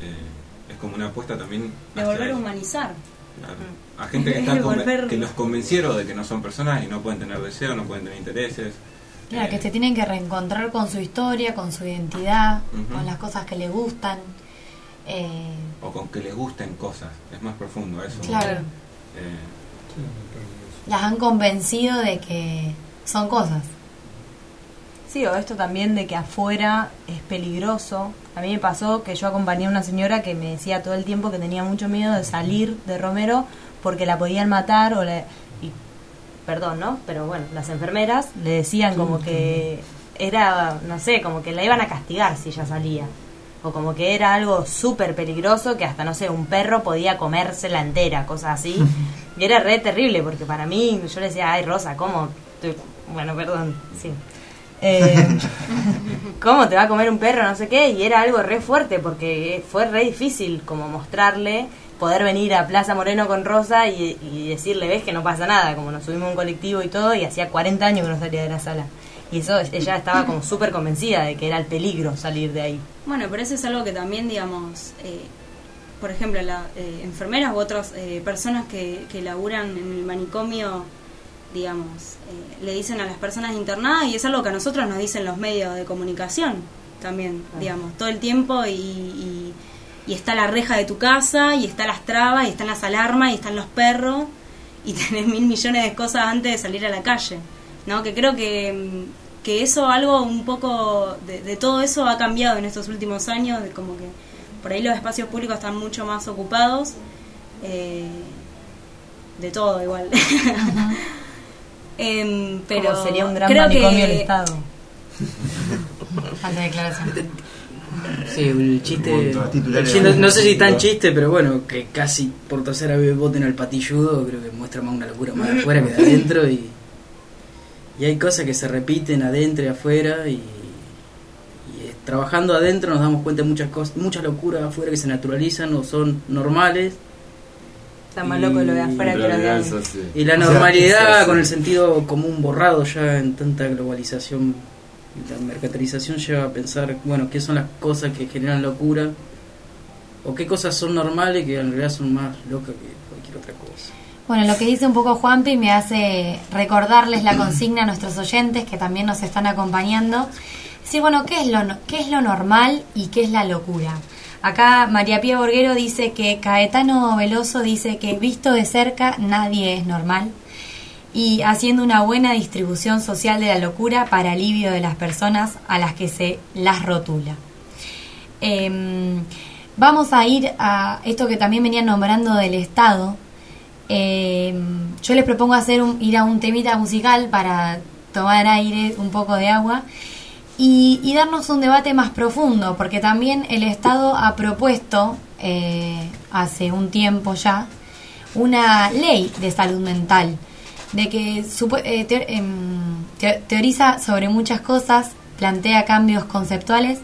Eh, es como una apuesta también De volver a humanizar. Claro. A gente que, Es está que los convencieron de que no son personas y no pueden tener deseos, no pueden tener intereses. Claro, Eh, que se tienen que reencontrar con su historia, con su identidad, con las cosas que le gustan. Eh, o con que les gusten cosas. Es más profundo eso. Claro. Eh, las han convencido de que son cosas. Sí, o esto también de que afuera es peligroso. A mí me pasó que yo acompañé a una señora que me decía todo el tiempo que tenía mucho miedo de salir de Romero porque la podían matar o le... perdón, ¿no? Pero bueno, las enfermeras le decían como que era, no sé, como que la iban a castigar si ella salía. O como que era algo súper peligroso que hasta, no sé, un perro podía comérsela entera, cosas así. Y era re terrible porque para mí, yo le decía, ay Rosa, ¿cómo? Bueno, perdón, sí. Eh, ¿Cómo te va a comer un perro? No sé qué. Y era algo re fuerte porque fue re difícil como mostrarle poder venir a Plaza Moreno con Rosa y, y decirle, ves que no pasa nada, como nos subimos a un colectivo y todo, y hacía 40 años que no salía de la sala. Y eso, ella estaba como súper convencida de que era el peligro salir de ahí. Bueno, pero eso es algo que también, digamos, eh, por ejemplo, las enfermeras u otras eh, personas que, que laburan en el manicomio, digamos, eh, le dicen a las personas internadas y es algo que a nosotros nos dicen los medios de comunicación también, digamos, todo el tiempo y, y, y está la reja de tu casa y está las trabas y están las alarmas y están los perros y tenés mil millones de cosas antes de salir a la calle, ¿no? Que creo que, que eso, algo un poco de, de todo eso ha cambiado en estos últimos años, de como que por ahí los espacios públicos están mucho más ocupados, eh, de todo igual. Em, pero Como sería un gran creo manicomio que- el Estado. Falta de declaración. Sí, el chiste. No sé si tan chiste, pero bueno, que casi por tercera vez voten al patilludo, creo que muestra más una locura más de afuera que de adentro. Y, y hay cosas que se repiten adentro y afuera. Y, y, trabajando adentro nos damos cuenta de muchas cosas, muchas locuras afuera que se naturalizan o son normales. Está más loco lo de afuera que lo de adentro. Y la O sea, normalidad con el sentido común borrado ya en tanta globalización la mercantilización lleva a pensar, bueno, qué son las cosas que generan locura o qué cosas son normales que en realidad son más locas que cualquier otra cosa. Bueno, lo que dice un poco Juanpi me hace recordarles la consigna a nuestros oyentes que también nos están acompañando. Decir, bueno, ¿qué es lo, qué es lo normal y qué es la locura? Acá María Pía Borguero dice que Caetano Veloso dice que visto de cerca nadie es normal y haciendo una buena distribución social de la locura para alivio de las personas a las que se las rotula. Em, vamos a ir a esto que también venían nombrando del Estado. Em, yo les propongo hacer un, ir a un temita musical para tomar aire, un poco de agua y, darnos un debate más profundo, porque también el Estado ha propuesto eh, hace un tiempo ya una ley de salud mental, de que supo- eh, teo- em, teo- teoriza sobre muchas cosas, plantea cambios conceptuales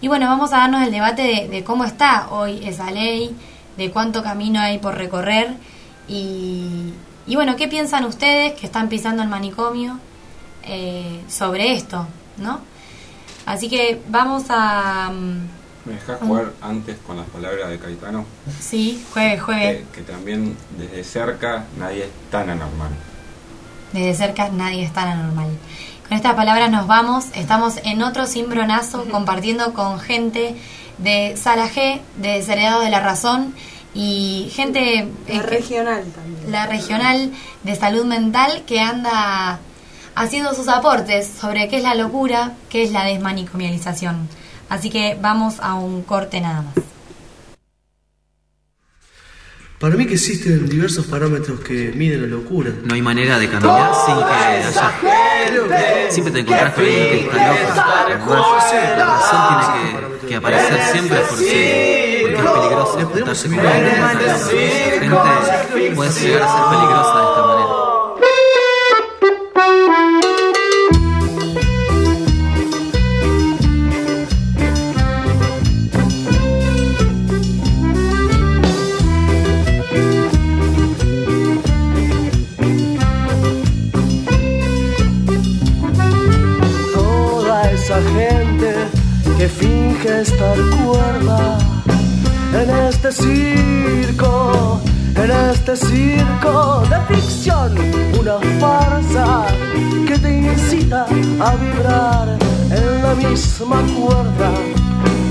y bueno, vamos a darnos el debate de, de cómo está hoy esa ley, de cuánto camino hay por recorrer y, y bueno, ¿qué piensan ustedes que están pisando el manicomio eh, sobre esto? ¿no? Así que vamos a... mm, ¿Me dejas jugar antes con las palabras de Caetano? Sí, juegue. Que, que también desde cerca nadie es tan anormal. Desde cerca nadie es tan anormal. Con estas palabras nos vamos. Estamos en otro cimbronazo compartiendo con gente de Sala G, de Desheredados de la Razón y gente... La regional también. La regional de salud mental que anda haciendo sus aportes sobre qué es la locura, qué es la desmanicomialización. Así que vamos a un corte nada más. Para mí que existen diversos parámetros que miden la locura. No hay manera de cambiar sin que haya. Siempre te encontrás con alguien que está loco. Además, la razón tiene que, que aparecer siempre porque, porque es peligroso juntarse con alguien. La gente puede llegar a ser peligrosa de esta manera. Finge estar cuerda en este circo, en este circo de ficción, una farsa que te incita a vibrar en la misma cuerda,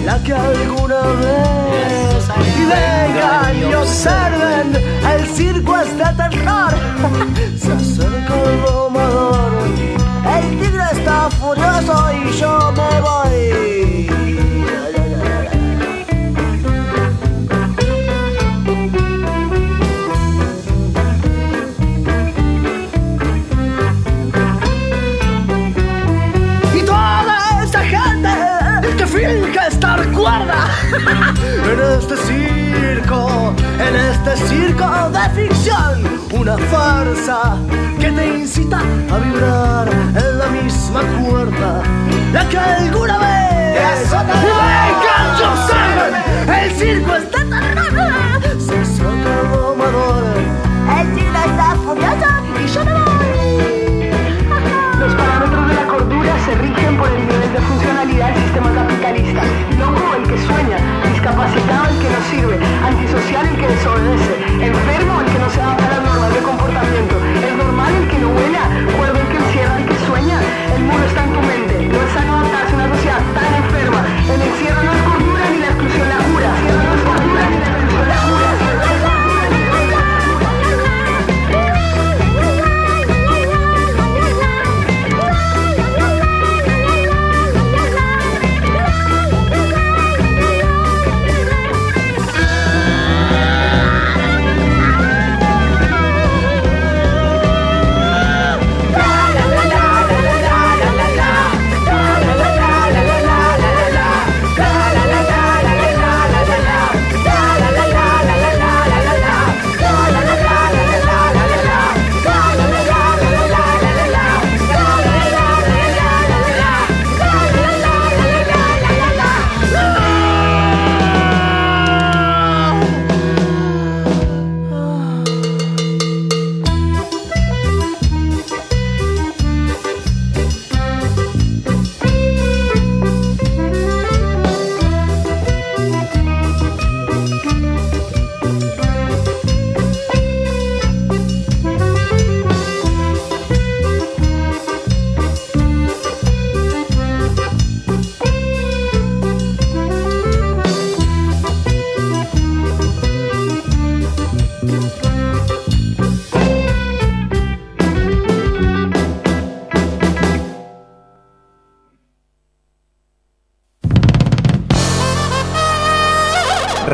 la que alguna vez y vengan y observen, el circo es de terror, se acerca el domador. El tigre está furioso y yo me en este circo, en este circo de ficción, una farsa que te incita a vibrar en la misma cuerda, la que alguna vez Michael Josephson, el circo está tan se el tigre está furioso y yo me voy. Los parámetros de la cordura se rigen por el nivel de funcionalidad del sistema capital loco el que sueña, discapacitado el que no sirve, antisocial el que desobedece, enfermo el que no se adapta a la norma de comportamiento, el normal el que no vuela, cuerdo el que encierra el que sueña, el muro está en tu mente, no es sano adaptarse a una sociedad tan enferma, En el encierro no es cordura ni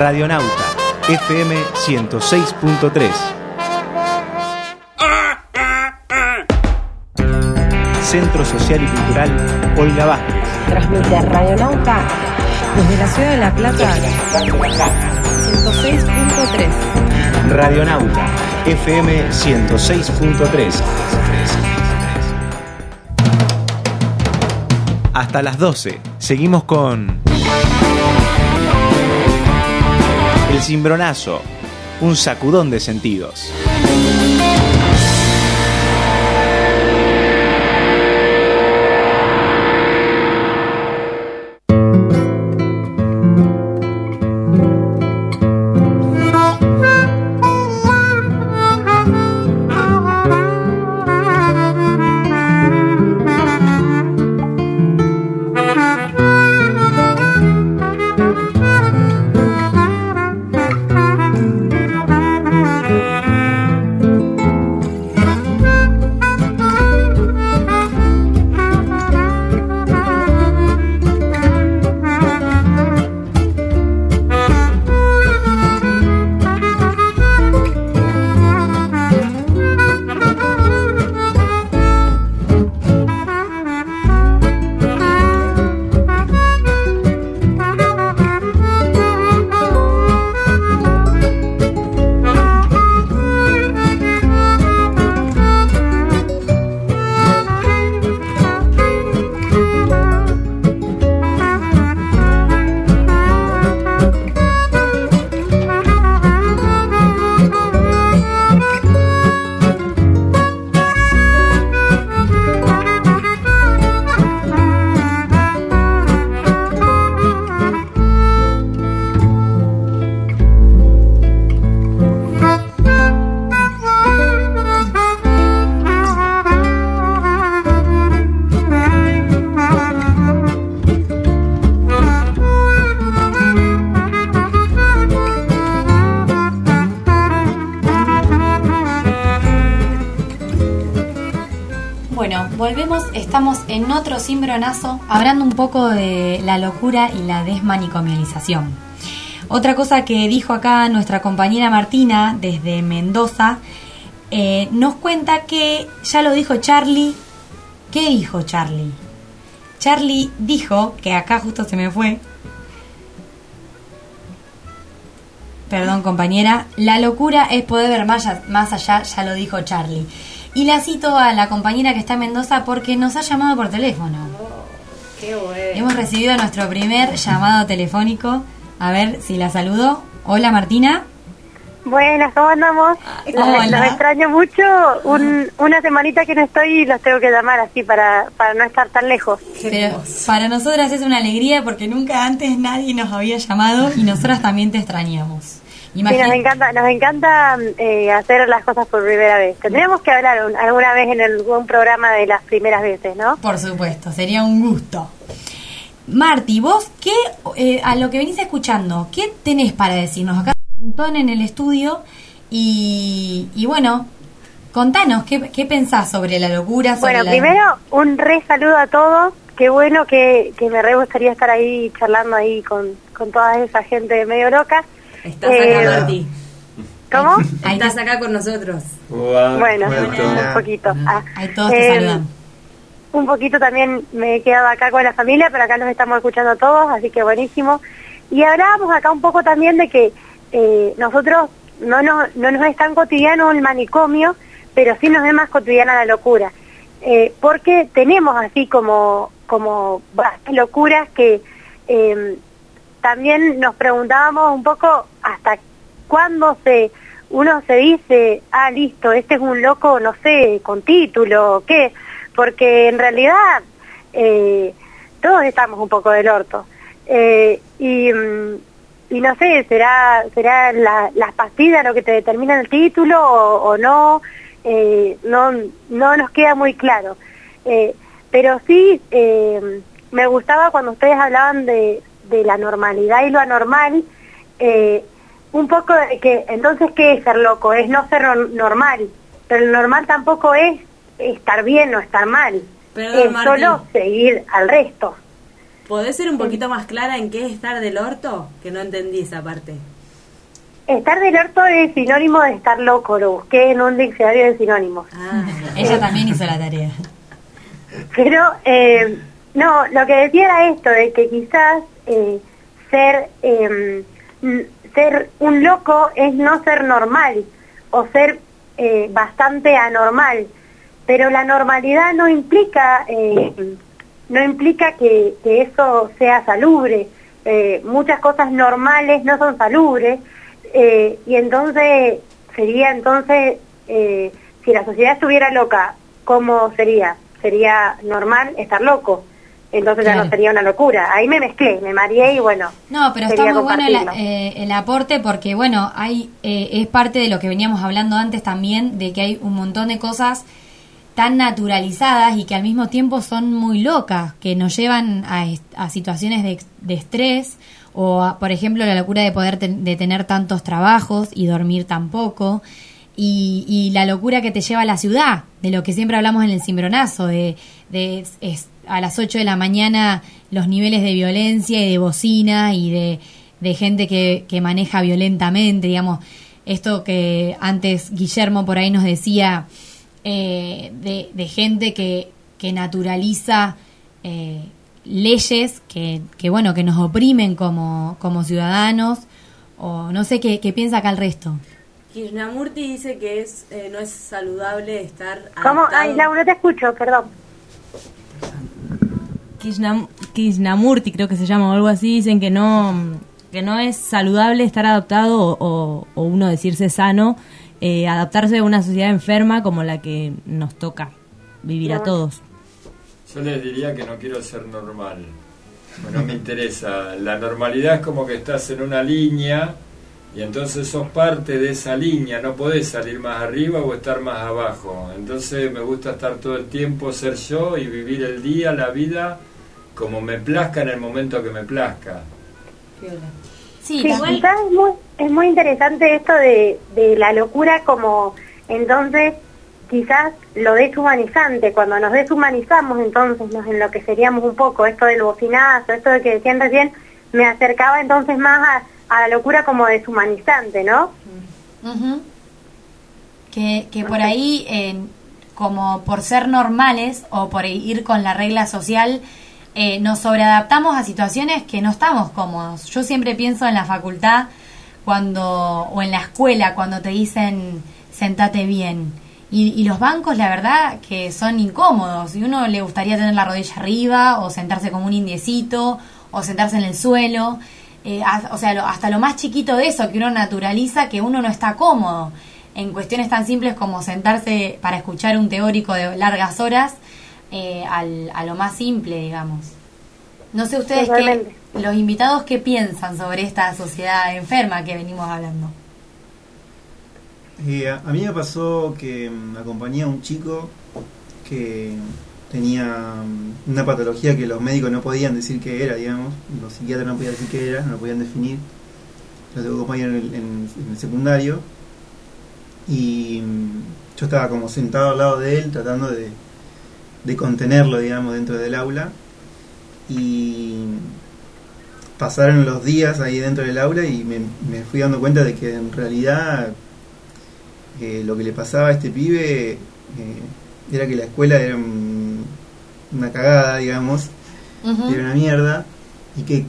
Radionauta, FM 106.3. Centro Social y Cultural Olga Vázquez. Transmite Radionauta desde la ciudad de La Plata 106.3. Radionauta, FM 106.3. Hasta las 12. Seguimos con. El cimbronazo. Un sacudón de sentidos. Otro cimbronazo, hablando un poco de la locura y la desmanicomialización. Otra cosa que dijo acá nuestra compañera Martina desde Mendoza, eh, nos cuenta que ya lo dijo Charlie. ¿Qué dijo Charlie? Charlie dijo, que acá justo se me fue, perdón compañera, la locura es poder ver más, allá- más allá, ya lo dijo Charlie. Y la cito a la compañera que está en Mendoza porque nos ha llamado por teléfono. Qué bueno. Hemos recibido nuestro primer llamado telefónico. A ver si la saludo. Hola Martina. Buenas, ¿cómo andamos? Hola. Los, los extraño mucho. Un- una semanita que no estoy y los tengo que llamar así para, para no estar tan lejos. Pero para nosotras es una alegría porque nunca antes nadie nos había llamado y nosotras también te extrañamos. Sí, nos encanta, nos encanta eh, hacer las cosas por primera vez. Tendríamos que hablar un- alguna vez en algún programa de las primeras veces, ¿no? Por supuesto, sería un gusto. Marti, vos, ¿qué, eh, a lo que venís escuchando, qué tenés para decirnos? Acá un montón en el estudio y, y bueno, contanos, ¿qué, qué pensás sobre la locura? Sobre Bueno, la- primero un re saludo a todos. Qué bueno que, que me re gustaría estar ahí charlando ahí con, con toda esa gente medio loca. Estás Eh, acá, Marti. ¿Cómo? Estás acá con nosotros. Bueno, un poquito. Ah, Ahí todos te eh, saludan. Un poquito también me he quedado acá con la familia, pero acá nos estamos escuchando todos, así que buenísimo. Y hablábamos acá un poco también de que eh, nosotros no nos, no nos es tan cotidiano el manicomio, pero sí nos es más cotidiana la locura. Eh, porque tenemos así como, como locuras que eh, también nos preguntábamos un poco hasta cuándo se uno se dice, ah, listo, este es un loco, no sé, con título o qué, porque en realidad eh, todos estamos un poco del orto. Eh, y, mm, y no sé, será será la- las pastillas lo que te determina el título o, no, eh, no, no nos queda muy claro. Pero sí, me gustaba cuando ustedes hablaban de, de la normalidad y lo anormal, eh, un poco de que, entonces, ¿qué es ser loco? Es no ser no- normal, pero el normal tampoco es estar bien o estar mal, Perdón, es solo seguir al resto. ¿Podés ser un poquito más clara en qué es estar del orto? Que no entendí esa parte. Estar del orto es sinónimo de estar loco, lo busqué en un diccionario de sinónimos. Ella también hizo la tarea. Pero, eh, no, lo que decía era esto, de que quizás eh, ser, n- ser un loco es no ser normal o ser eh, bastante anormal. Pero la normalidad no implica, eh, no implica que, que eso sea salubre. Eh, muchas cosas normales no son salubres y entonces sería entonces si la sociedad estuviera loca cómo sería sería normal estar loco entonces ya no sería una locura ahí me mezclé me mareé y bueno No, pero está muy bueno el, eh, el aporte porque, bueno, hay eh, es parte de lo que veníamos hablando antes también, de que hay un montón de cosas tan naturalizadas y que al mismo tiempo son muy locas, que nos llevan a, a situaciones de, de estrés o, a, por ejemplo, la locura de poder ten- de tener tantos trabajos y dormir tan poco. Y, y la locura que te lleva a la ciudad, de lo que siempre hablamos en el cimbronazo, de, de es a las 8 de la mañana los niveles de violencia y de bocina y de, de gente que, que maneja violentamente, digamos, esto que antes Guillermo por ahí nos decía, eh, de, de gente que, que naturaliza eh, leyes que, que, bueno, que nos oprimen como, como ciudadanos, o no sé qué, qué piensa acá el resto. Krishnamurti dice que es eh, no es saludable estar ¿Cómo? adaptado- Ay, Laura, no te escucho, perdón. Krishnam- Krishnamurti creo que se llama o algo así, dicen que no que no es saludable estar adaptado o, o- o uno decirse sano, eh, adaptarse a una sociedad enferma como la que nos toca vivir a todos. Yo les diría que no quiero ser normal. Bueno, me interesa. La normalidad es como que estás en una línea y entonces sos parte de esa línea. No podés salir más arriba o estar más abajo. Entonces me gusta estar todo el tiempo, ser yo y vivir el día, la vida, como me plazca en el momento que me plazca. Sí, quizás es muy, es muy interesante esto de, de la locura como entonces quizás lo deshumanizante, cuando nos deshumanizamos entonces nos enloqueceríamos un poco, esto del bocinazo, esto de que decían recién, me acercaba entonces más a, a la locura como deshumanizante, ¿no? Que, que por ahí, eh, como por ser normales o por ir con la regla social, eh, nos sobreadaptamos a situaciones que no estamos cómodos. Yo siempre pienso en la facultad cuando o en la escuela cuando te dicen sentate bien. Y, y los bancos, la verdad, que son incómodos. Y uno le gustaría tener la rodilla arriba o sentarse como un indiecito o sentarse en el suelo. Eh, o sea, lo- hasta lo más chiquito de eso que uno naturaliza que uno no está cómodo en cuestiones tan simples como sentarse para escuchar un teórico de largas horas eh, al- a lo más simple, digamos. No sé ustedes qué, los invitados qué piensan sobre esta sociedad enferma que venimos hablando. Eh, a a mí me pasó que mm, acompañé a un chico que tenía mm, una patología que los médicos no podían decir qué era, digamos, los psiquiatras no podían decir qué era, no lo podían definir. Lo tengo acompañar en en- en el secundario. Y mm, yo estaba como sentado al lado de él tratando de, de contenerlo, digamos, dentro del aula. Y pasaron los días ahí dentro del aula y me, me fui dando cuenta de que en realidad eh, lo que le pasaba a este pibe eh, era que la escuela era un- una cagada, digamos, Ujú. era una mierda, y que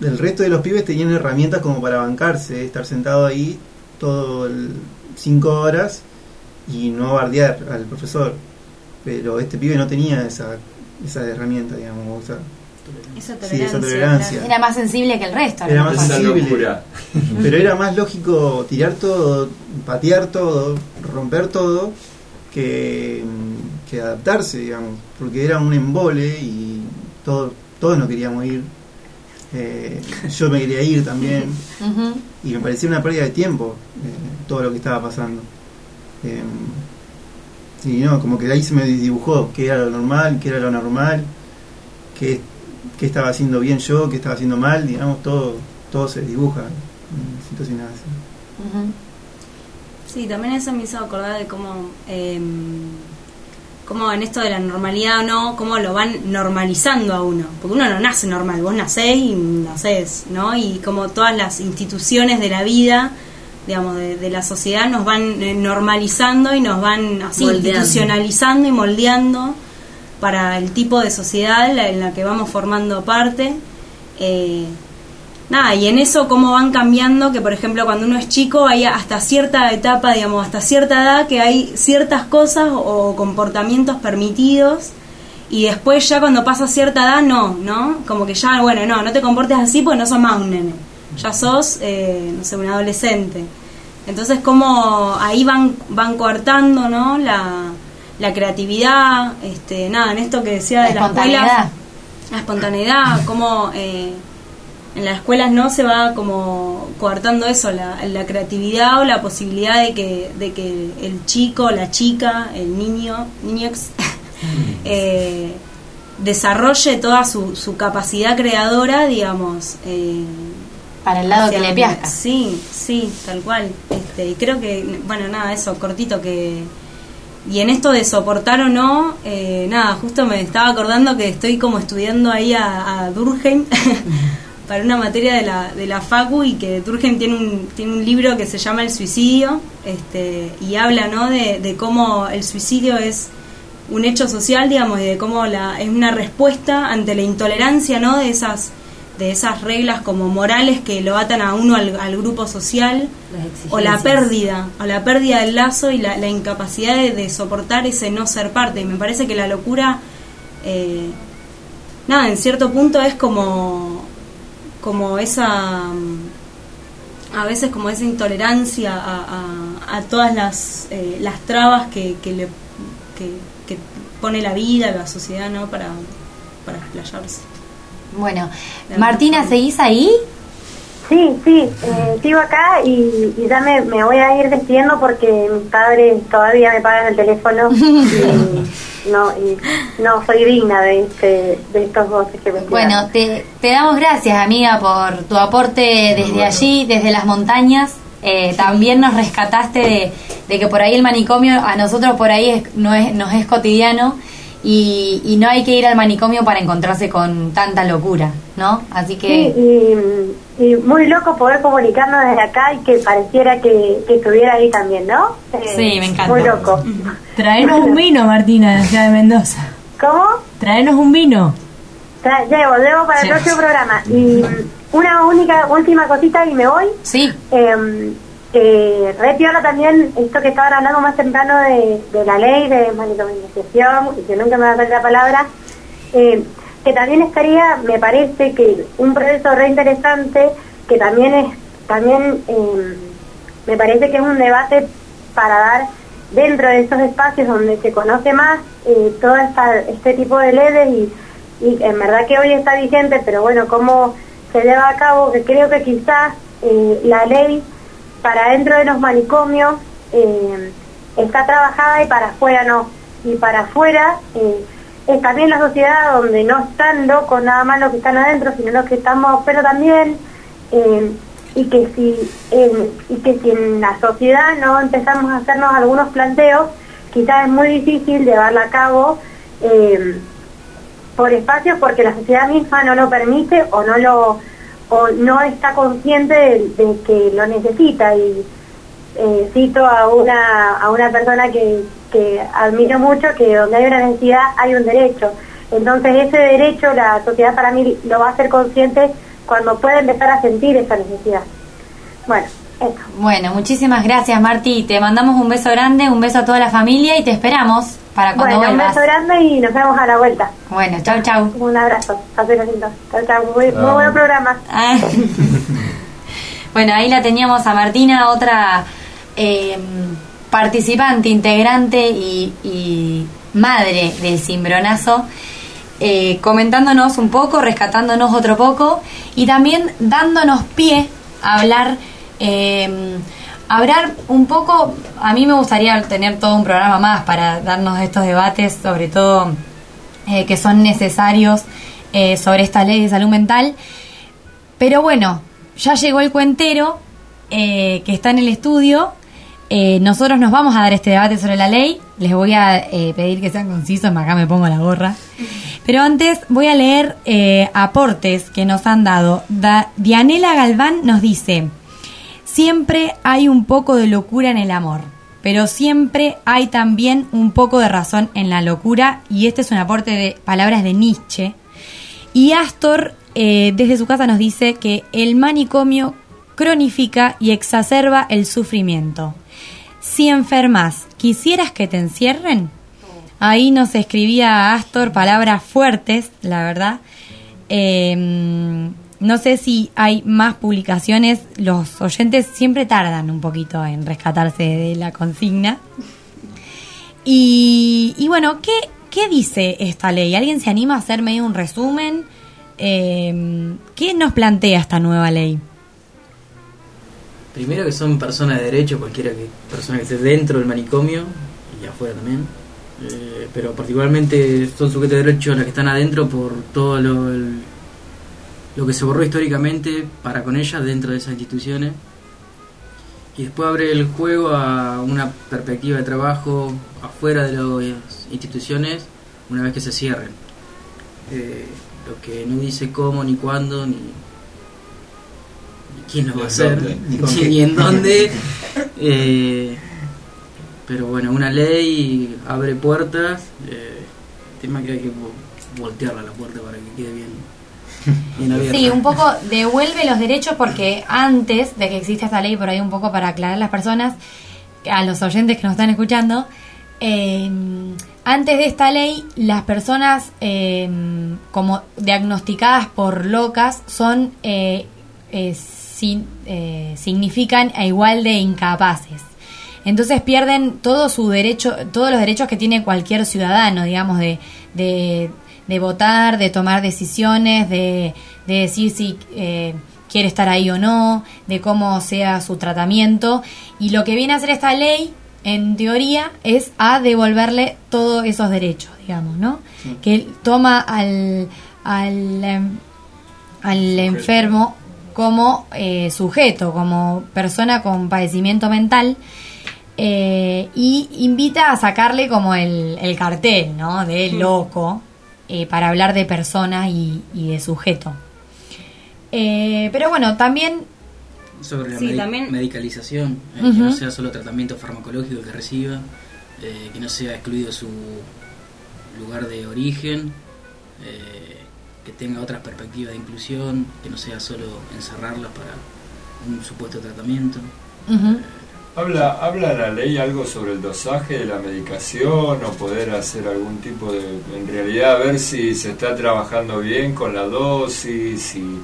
el resto de los pibes tenían herramientas como para bancarse, estar sentado ahí todo el cinco horas y no bardear al profesor. Pero este pibe no tenía esa, esa herramienta, digamos, o sea, Esa Sí, esa tolerancia. Era más sensible que el resto. era más sensible. Pero era más lógico tirar todo, patear todo, romper todo, que, que adaptarse, digamos. Porque era un embole y todo, todos no queríamos ir. Eh, yo me quería ir también. Y me parecía una pérdida de tiempo eh, todo lo que estaba pasando. Eh, y no, como que de ahí se me dibujó qué era lo normal, qué era lo normal, qué, qué estaba haciendo bien yo, qué estaba haciendo mal, digamos, todo, todo se dibuja en situaciones así. Sí, también eso me hizo acordar de cómo, eh, cómo en esto de la normalidad o no, cómo lo van normalizando a uno. Porque uno no nace normal, vos nacés y nacés, ¿no? Y como todas las instituciones de la vida, digamos, de, de la sociedad nos van eh, normalizando y nos van así Moldeando. institucionalizando y moldeando para el tipo de sociedad en la, en la que vamos formando parte. Eh, nada, y en eso cómo van cambiando, que por ejemplo cuando uno es chico hay hasta cierta etapa, digamos, hasta cierta edad que hay ciertas cosas o comportamientos permitidos y después ya cuando pasa cierta edad no, ¿no? Como que ya, bueno, no, no te comportes así porque no sos más un nene, ya sos, eh, no sé, un adolescente. Entonces como ahí van, van coartando, ¿no? La, la creatividad, este, nada, en esto que decía de La las escuelas, espontaneidad. la espontaneidad, como eh, en las escuelas no se va como coartando eso, la, la creatividad o la posibilidad de que, de que el chico, la chica, el niño, niños, eh, desarrolle toda su, su capacidad creadora, digamos. eh, Para el lado hacia que le piazca. Sí, sí, tal cual. Este, y creo que, bueno, nada, eso, cortito que... Y en esto de soportar o no, eh, nada, justo me estaba acordando que estoy como estudiando ahí a, a Durkheim para una materia de la, de la Facu y que Durkheim tiene un, tiene un libro que se llama El suicidio este, y habla ¿no? de, de cómo el suicidio es un hecho social, digamos, y de cómo la, es una respuesta ante la intolerancia ¿no? de esas de esas reglas como morales que lo atan a uno al, al grupo social o la pérdida o la pérdida del lazo y la, la incapacidad de, de soportar ese no ser parte y me parece que la locura eh, nada en cierto punto es como como esa a veces como esa intolerancia a, a- a todas las eh, las trabas que, que le que, que pone la vida la sociedad no para para explayarse. Bueno, Martina, ¿seguís ahí? Sí, sí, eh, sigo acá y, y ya me, me voy a ir despidiendo porque mis padres todavía me pagan el teléfono. Y no, y no soy digna de, este, de estos voces que me. Bueno, te, te damos gracias, amiga, por tu aporte desde allí, desde las montañas. Eh, También nos rescataste de, de que por ahí el manicomio a nosotros por ahí es- no es, nos es cotidiano y, y no hay que ir al manicomio para encontrarse con tanta locura, ¿no? Así que... Sí, y, y muy loco poder comunicarnos desde acá y que pareciera que, que estuviera ahí también, ¿no? Eh, Sí, me encanta. Muy loco. Traenos un vino, Martina, de allá de Mendoza. ¿Cómo? Traenos un vino. Tra- Llevo, llevo para el próximo programa. Y una única, última cosita y me voy. Sí. Eh, eh, re piola también esto que estaban hablando más temprano de, de la ley de manicomialización, y que nunca me va a salir la palabra, eh, que también estaría, me parece que un proceso re interesante, que también es, también eh, me parece que es un debate para dar dentro de esos espacios donde se conoce más eh, todo esta, este tipo de leyes y, en verdad que hoy está vigente, pero bueno, cómo se lleva a cabo, que creo que quizás eh, la ley para dentro de los manicomios eh, está trabajada y para afuera no. Y para afuera eh, es también la sociedad donde no están locos nada más los que están adentro, sino los que estamos, pero también eh, y que si eh, y que si en la sociedad no empezamos a hacernos algunos planteos, quizás es muy difícil llevarla a cabo eh, por espacios porque la sociedad misma no lo permite o no lo o no está consciente de, de que lo necesita y eh, cito a una a una persona que, que admiro mucho que donde hay una necesidad hay un derecho. Entonces ese derecho la sociedad para mí lo va a hacer consciente cuando pueda empezar a sentir esa necesidad. Bueno eso Bueno, muchísimas gracias, Marti. Te mandamos un beso grande, un beso a toda la familia y te esperamos para cuando bueno un vuelvas. beso grande y nos vemos a la vuelta. Bueno, chau, chau. un abrazo. Chao chao muy, muy buen programa. Ah. Bueno, ahí la teníamos a Martina, otra eh, participante, integrante y, madre del cimbronazo, eh, comentándonos un poco, rescatándonos otro poco y también dándonos pie a hablar, eh, hablar un poco, a mí me gustaría tener todo un programa más para darnos estos debates, sobre todo eh, que son necesarios eh, sobre esta ley de salud mental. Pero bueno, ya llegó el cuentero que está en el estudio eh, nosotros nos vamos a dar este debate sobre la ley. Les voy a eh, pedir que sean concisos, acá me pongo la gorra. Pero antes voy a leer eh, aportes que nos han dado. Da- Dianela Galván nos dice, siempre hay un poco de locura en el amor, pero siempre hay también un poco de razón en la locura. Y este es un aporte de palabras de Nietzsche. Y Astor, desde su casa, nos dice que el manicomio cronifica y exacerba el sufrimiento. Si enfermas, ¿quisieras que te encierren? Ahí nos escribía Astor palabras fuertes, la verdad. Eh, no sé si hay más publicaciones. Los oyentes siempre tardan un poquito en rescatarse de la consigna. Y, bueno, ¿qué, ¿qué dice esta ley? ¿Alguien se anima a hacer medio un resumen? Eh, ¿Qué nos plantea esta nueva ley? Primero que son personas de derecho, cualquiera que persona que esté dentro del manicomio y afuera también. Eh, pero particularmente son sujetos de derecho las que están adentro por todo lo, el- lo que se borró históricamente para con ellas dentro de esas instituciones. Y después abre el juego a una perspectiva de trabajo afuera de las instituciones una vez que se cierren. Eh, lo que no dice cómo, ni cuándo, ni, quién lo va a ¿En hacer, dónde? ni, ¿Ni con qué? ni en dónde. Eh, pero bueno, una ley abre puertas. Eh, el tema que hay que vo- voltearla la puerta para que quede bien, bien abierta. Sí, un poco devuelve los derechos porque antes de que exista esta ley, por ahí un poco para aclarar a las personas, a los oyentes que nos están escuchando, eh, antes de esta ley, las personas eh, como diagnosticadas por locas son eh, eh, sin- eh, significan a igual de incapaces. Entonces pierden todo su derecho, todos los derechos que tiene cualquier ciudadano, digamos, de, de, de votar, de tomar decisiones, de, de decir si eh, quiere estar ahí o no, de cómo sea su tratamiento. Y lo que viene a hacer esta ley, en teoría, es a devolverle todos esos derechos, digamos, ¿no? Que toma al, al, em, al enfermo como eh, sujeto, como persona con padecimiento mental eh, y invita a sacarle como el, el cartel, ¿no? De loco eh, para hablar de persona y, y de sujeto. Pero bueno, también sobre la Sí, también- medicalización, que no sea solo tratamiento farmacológico que reciba, que no sea excluido su lugar de origen, eh, que tenga otras perspectivas de inclusión, que no sea solo encerrarlas para un supuesto tratamiento. ¿Habla, ¿Habla la ley algo sobre el dosaje de la medicación o poder hacer algún tipo de... En realidad, ver si se está trabajando bien con la dosis y...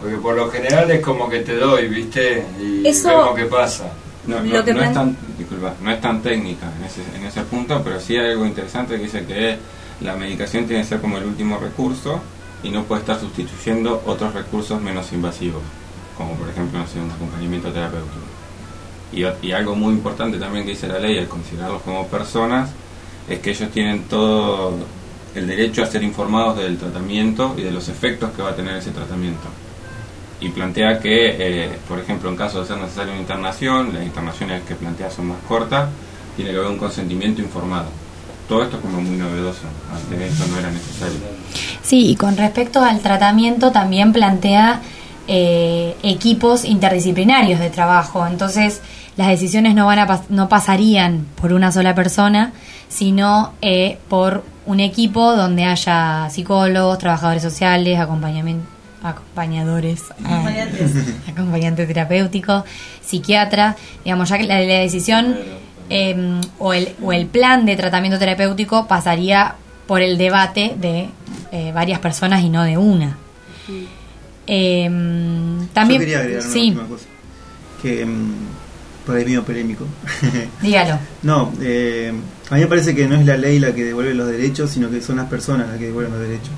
Porque por lo general es como que te doy, ¿viste? Y Eso- vemos qué pasa. No, no, no es tan, disculpa, no es tan técnica en ese, en ese punto, pero sí hay algo interesante que dice que la medicación tiene que ser como el último recurso y no puede estar sustituyendo otros recursos menos invasivos, como por ejemplo no sé, un acompañamiento terapéutico. Y, y algo muy importante también que dice la ley al considerarlos como personas es que ellos tienen todo el derecho a ser informados del tratamiento y de los efectos que va a tener ese tratamiento y plantea que, eh, por ejemplo, en caso de ser necesaria una internación, las internaciones que plantea son más cortas, tiene que haber un consentimiento informado. Todo esto es como muy novedoso, antes esto no era necesario. Sí, y con respecto al tratamiento también plantea eh, equipos interdisciplinarios de trabajo. Entonces, las decisiones no van a pas- no pasarían por una sola persona, sino eh, por un equipo donde haya psicólogos, trabajadores sociales, acompañamiento acompañadores, ah, Acompañantes. acompañante terapéutico, psiquiatra, digamos, ya que la, la decisión eh, o, el, o el plan de tratamiento terapéutico pasaría por el debate de eh, varias personas y no de una. Eh, también, Yo quería agregar una sí, última cosa. Que mm, por ahí medio polémico. dígalo. No, eh, a mí me parece que no es la ley la que devuelve los derechos, sino que son las personas las que devuelven los derechos.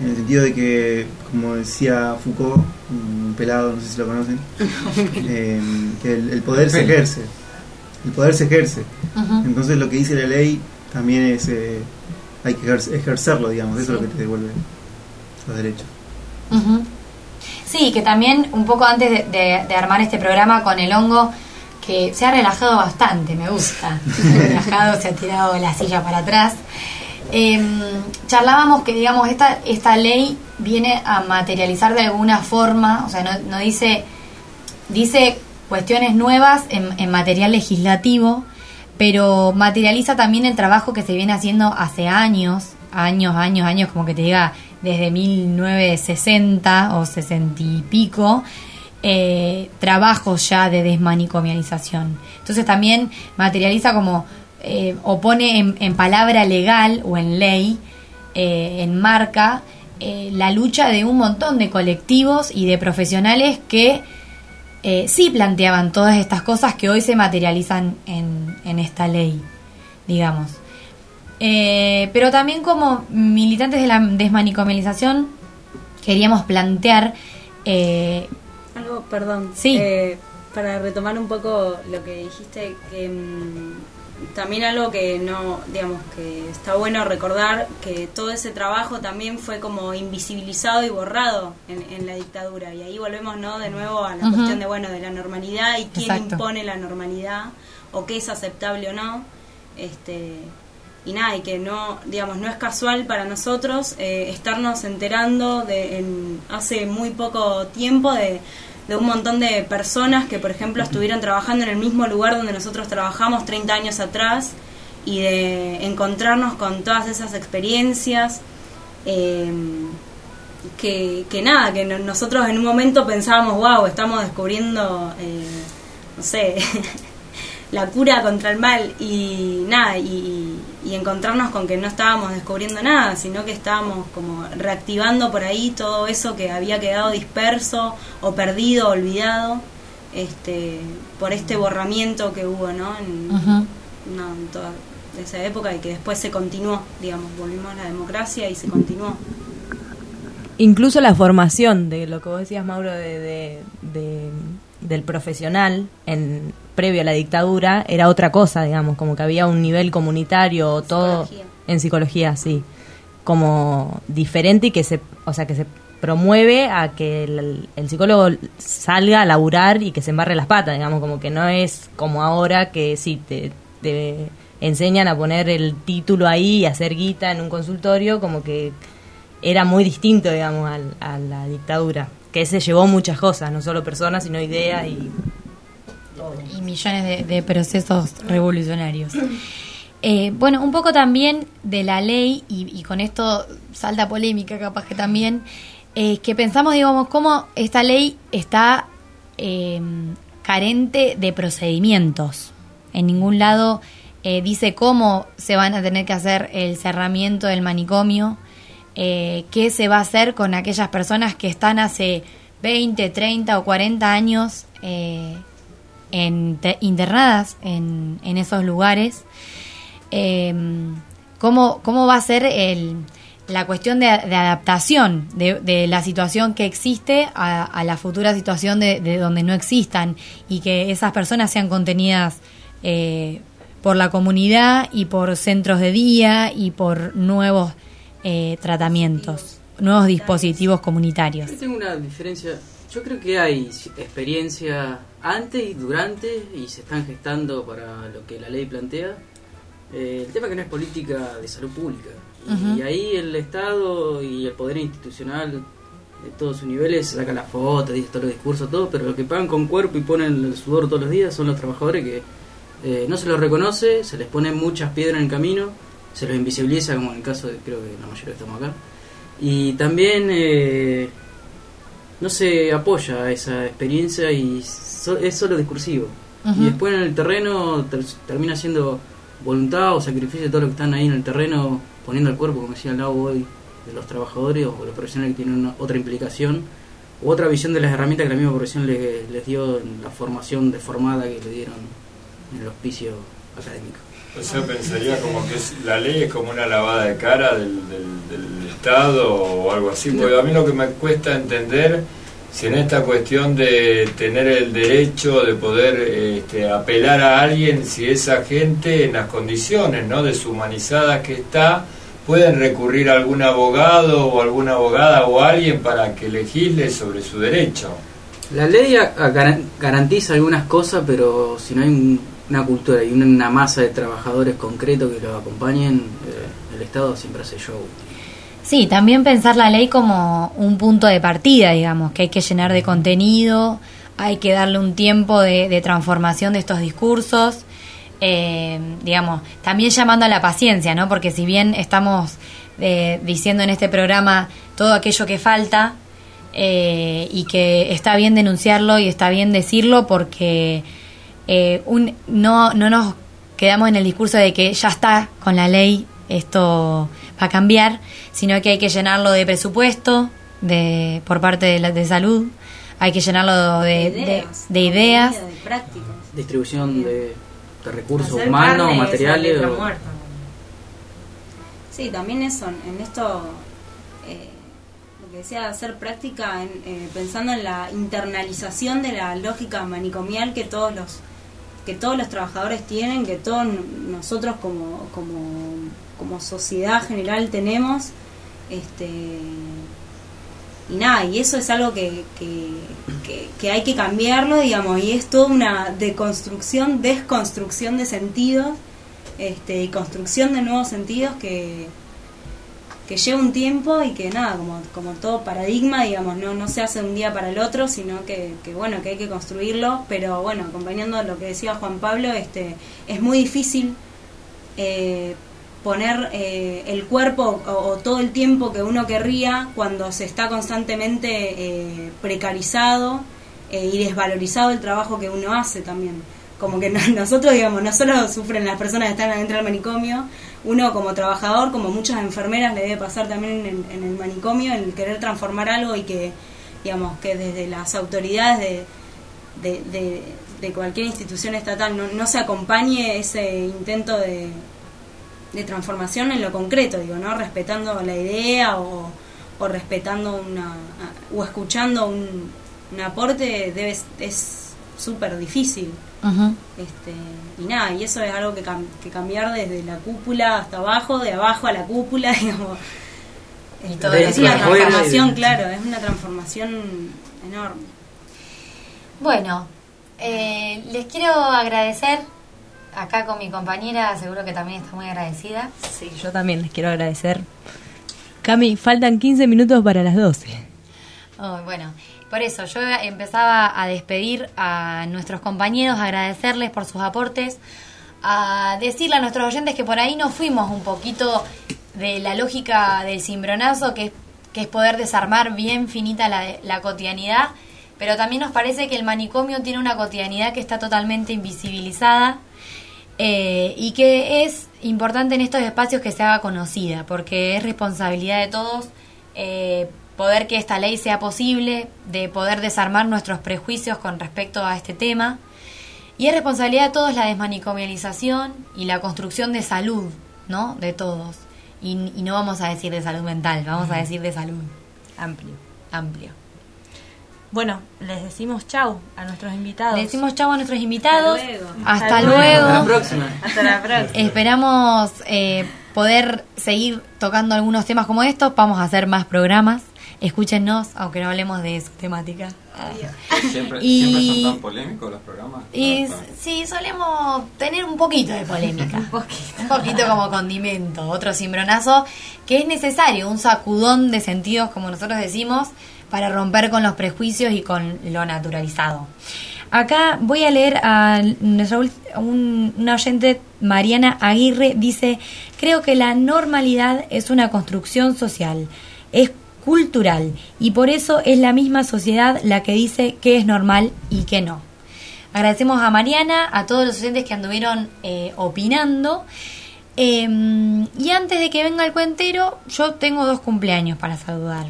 En el sentido de que, como decía Foucault, un pelado, no sé si lo conocen, eh, que el, el poder se ejerce. El poder se ejerce. Entonces lo que dice la ley también es, eh, hay que ejer- ejercerlo, digamos, eso es lo que te devuelve los derechos. Ujú. Sí, que también un poco antes de, de- de armar este programa con el hongo, que se ha relajado bastante, me gusta. relajado, se ha tirado la silla para atrás. Em, charlábamos que, digamos, esta, esta ley viene a materializar de alguna forma, o sea, no, no dice, dice cuestiones nuevas en, en material legislativo, pero materializa también el trabajo que se viene haciendo hace años, años, años, años, como que te diga desde 1960 o 60 y pico, eh, trabajos ya de desmanicomialización. Entonces también materializa como, eh, o pone en, palabra legal o en ley, eh, en marca, eh, la lucha de un montón de colectivos y de profesionales que eh, sí planteaban todas estas cosas que hoy se materializan en, en esta ley, digamos. Eh, pero también como militantes de la desmanicomialización queríamos plantear... eh, Algo, perdón. Sí. Eh, para retomar un poco lo que dijiste, que mm, también algo que no, digamos, que está bueno recordar que todo ese trabajo también fue como invisibilizado y borrado en, en la dictadura. Y ahí volvemos, ¿no? De nuevo a la cuestión de, bueno, de la normalidad y quién Exacto. impone la normalidad o qué es aceptable o no. Este, y nada, y que no, digamos, no es casual para nosotros eh, estarnos enterando de en, hace muy poco tiempo de, de un montón de personas que, por ejemplo, estuvieron trabajando en el mismo lugar donde nosotros trabajamos 30 años atrás y de encontrarnos con todas esas experiencias. eh, que, que nada, que no- nosotros en un momento pensábamos, wow, estamos descubriendo, eh, no sé, la cura contra el mal y nada, y, y encontrarnos con que no estábamos descubriendo nada, sino que estábamos como reactivando por ahí todo eso que había quedado disperso o perdido, olvidado, este, por este borramiento que hubo, ¿no? En, no, en toda esa época y que después se continuó, digamos, volvimos a la democracia y se continuó. Incluso la formación de lo que vos decías, Mauro, de, de- de- del profesional en previo a la dictadura era otra cosa, digamos, como que había un nivel comunitario o todo Psicología. en psicología, sí, como diferente y que se, o sea, que se promueve a que el, el psicólogo salga a laburar y que se embarre las patas, digamos, como que no es como ahora que sí te, te enseñan a poner el título ahí y hacer guita en un consultorio, como que era muy distinto, digamos, al- a la dictadura, que se llevó muchas cosas, no solo personas, sino ideas y millones de, de procesos revolucionarios. Eh, bueno, un poco también de la ley, y, y con esto salta polémica capaz que también, eh, que pensamos, digamos, cómo esta ley está eh, carente de procedimientos. En ningún lado eh, dice cómo se van a tener que hacer el cerramiento del manicomio, eh, qué se va a hacer con aquellas personas que están hace 20, 30 o 40 años eh, en- te- internadas en, esos lugares. Eh, ¿cómo, ¿Cómo va a ser el, la cuestión de, adaptación de, la situación que existe a, la futura situación de, de donde no existan y que esas personas sean contenidas eh, por la comunidad y por centros de día y por nuevos eh, tratamientos, nuevos dispositivos comunitarios? Yo tengo una diferencia. Yo creo que hay experiencia antes y durante y se están gestando para lo que la ley plantea. Eh, el tema que no es política de salud pública. Y ahí el Estado y el poder institucional de todos sus niveles sacan las fotos, dice todos los discursos, todo, pero lo que pagan con cuerpo y ponen el sudor todos los días son los trabajadores que eh, no se los reconoce, se les ponen muchas piedras en el camino, se los invisibiliza, como en el caso de creo que la mayoría estamos acá. Y también eh, no se apoya a esa experiencia y so- es solo discursivo. Y después en el terreno ter- termina siendo voluntad o sacrificio de todos los que están ahí en el terreno, poniendo el cuerpo, como decía el lado hoy, de los trabajadores o los profesionales que tienen una- otra implicación u otra visión de las herramientas que la misma profesión le- les dio en la formación deformada que le dieron en el hospicio académico. O sea, pensaría como que es- la ley es como una lavada de cara del, del- del Estado o algo así, porque a mí lo que me cuesta entender si en esta cuestión de tener el derecho de poder este, apelar a alguien, si esa gente en las condiciones ¿no? deshumanizadas que está, pueden recurrir a algún abogado o alguna abogada o alguien para que legisle sobre su derecho. La ley a- a garan- garantiza algunas cosas, pero si no hay un- una cultura y una, masa de trabajadores concretos que lo acompañen, eh, el Estado siempre hace show. Sí, también pensar la ley como un punto de partida, digamos, que hay que llenar de contenido, hay que darle un tiempo de, de transformación de estos discursos, eh, digamos, también llamando a la paciencia, ¿no? Porque si bien estamos eh, diciendo en este programa todo aquello que falta eh, y que está bien denunciarlo y está bien decirlo porque eh, un, no, no nos quedamos en el discurso de que ya está con la ley, esto va a cambiar, sino que hay que llenarlo de presupuesto de, por parte de, la, de salud, hay que llenarlo de, de- de ideas. de prácticas. Distribución de, de recursos Hacer humanos, carne materiales. o-. Sí, también eso, en esto, eh, lo que decía, hacer práctica en, eh, pensando en la internalización de la lógica manicomial que todos los que todos los trabajadores tienen, que todos nosotros como, como, sociedad general tenemos, este y nada, y eso es algo que, que, que- que hay que cambiarlo, digamos, y es toda una deconstrucción, desconstrucción de sentidos, este, y construcción de nuevos sentidos que, que lleva un tiempo y que nada, como, como todo paradigma, digamos, no, no se hace un día para el otro, sino que, que bueno, que hay que construirlo, pero bueno, acompañando lo que decía Juan Pablo, este, es muy difícil eh, poner eh, el cuerpo o, todo el tiempo que uno querría cuando se está constantemente eh, precarizado eh, y desvalorizado el trabajo que uno hace también. Como que no- nosotros, digamos, no solo sufren las personas que están adentro del manicomio, uno como trabajador, como muchas enfermeras le debe pasar también en, en el manicomio, el querer transformar algo y que, digamos, que desde las autoridades de, de, cualquier institución estatal no, no se acompañe ese intento de, de transformación en lo concreto, digo, ¿no? Respetando la idea o, o respetando una o escuchando un, un aporte debe es súper difícil. Ujú. Este, y nada, y eso es algo que, cam- que cambiar desde la cúpula hasta abajo, de abajo a la cúpula, digamos. Todo es una transformación, claro, es una transformación enorme. Bueno, eh, les quiero agradecer acá con mi compañera, seguro que también está muy agradecida. Sí, yo también les quiero agradecer. Cami, faltan 15 minutos para las 12. Oh, bueno, por eso yo empezaba a despedir a nuestros compañeros, a agradecerles por sus aportes, a decirle a nuestros oyentes que por ahí nos fuimos un poquito de la lógica del cimbronazo, que es, que es poder desarmar bien finita la, la cotidianidad, pero también nos parece que el manicomio tiene una cotidianidad que está totalmente invisibilizada eh, y que es importante en estos espacios que se haga conocida, porque es responsabilidad de todos eh, poder que esta ley sea posible, de poder desarmar nuestros prejuicios con respecto a este tema. Y es responsabilidad de todos la desmanicomialización y la construcción de salud, ¿no? De todos. Y, y no vamos a decir de salud mental, vamos a decir de salud. Amplio. Amplio. Bueno, les decimos chau a nuestros invitados. Le decimos chau a nuestros invitados. Hasta luego. Hasta, Hasta luego. luego. Hasta la próxima. Hasta la próxima. Esperamos eh, poder seguir tocando algunos temas como estos. Vamos a hacer más programas. Escúchenos, aunque no hablemos de su temática. Siempre, Y- siempre son tan polémicos los programas. Y sí, solemos tener un poquito de polémica. un poquito. como condimento, otro cimbronazo, que es necesario, un sacudón de sentidos, como nosotros decimos, para romper con los prejuicios y con lo naturalizado. Acá voy a leer a un, una oyente, Mariana Aguirre, dice, creo que la normalidad es una construcción social, es cultural y por eso es la misma sociedad la que dice qué es normal y qué no. Agradecemos a Mariana, a todos los oyentes que anduvieron eh, opinando. Eh, y antes de que venga el cuentero, yo tengo dos cumpleaños para saludar.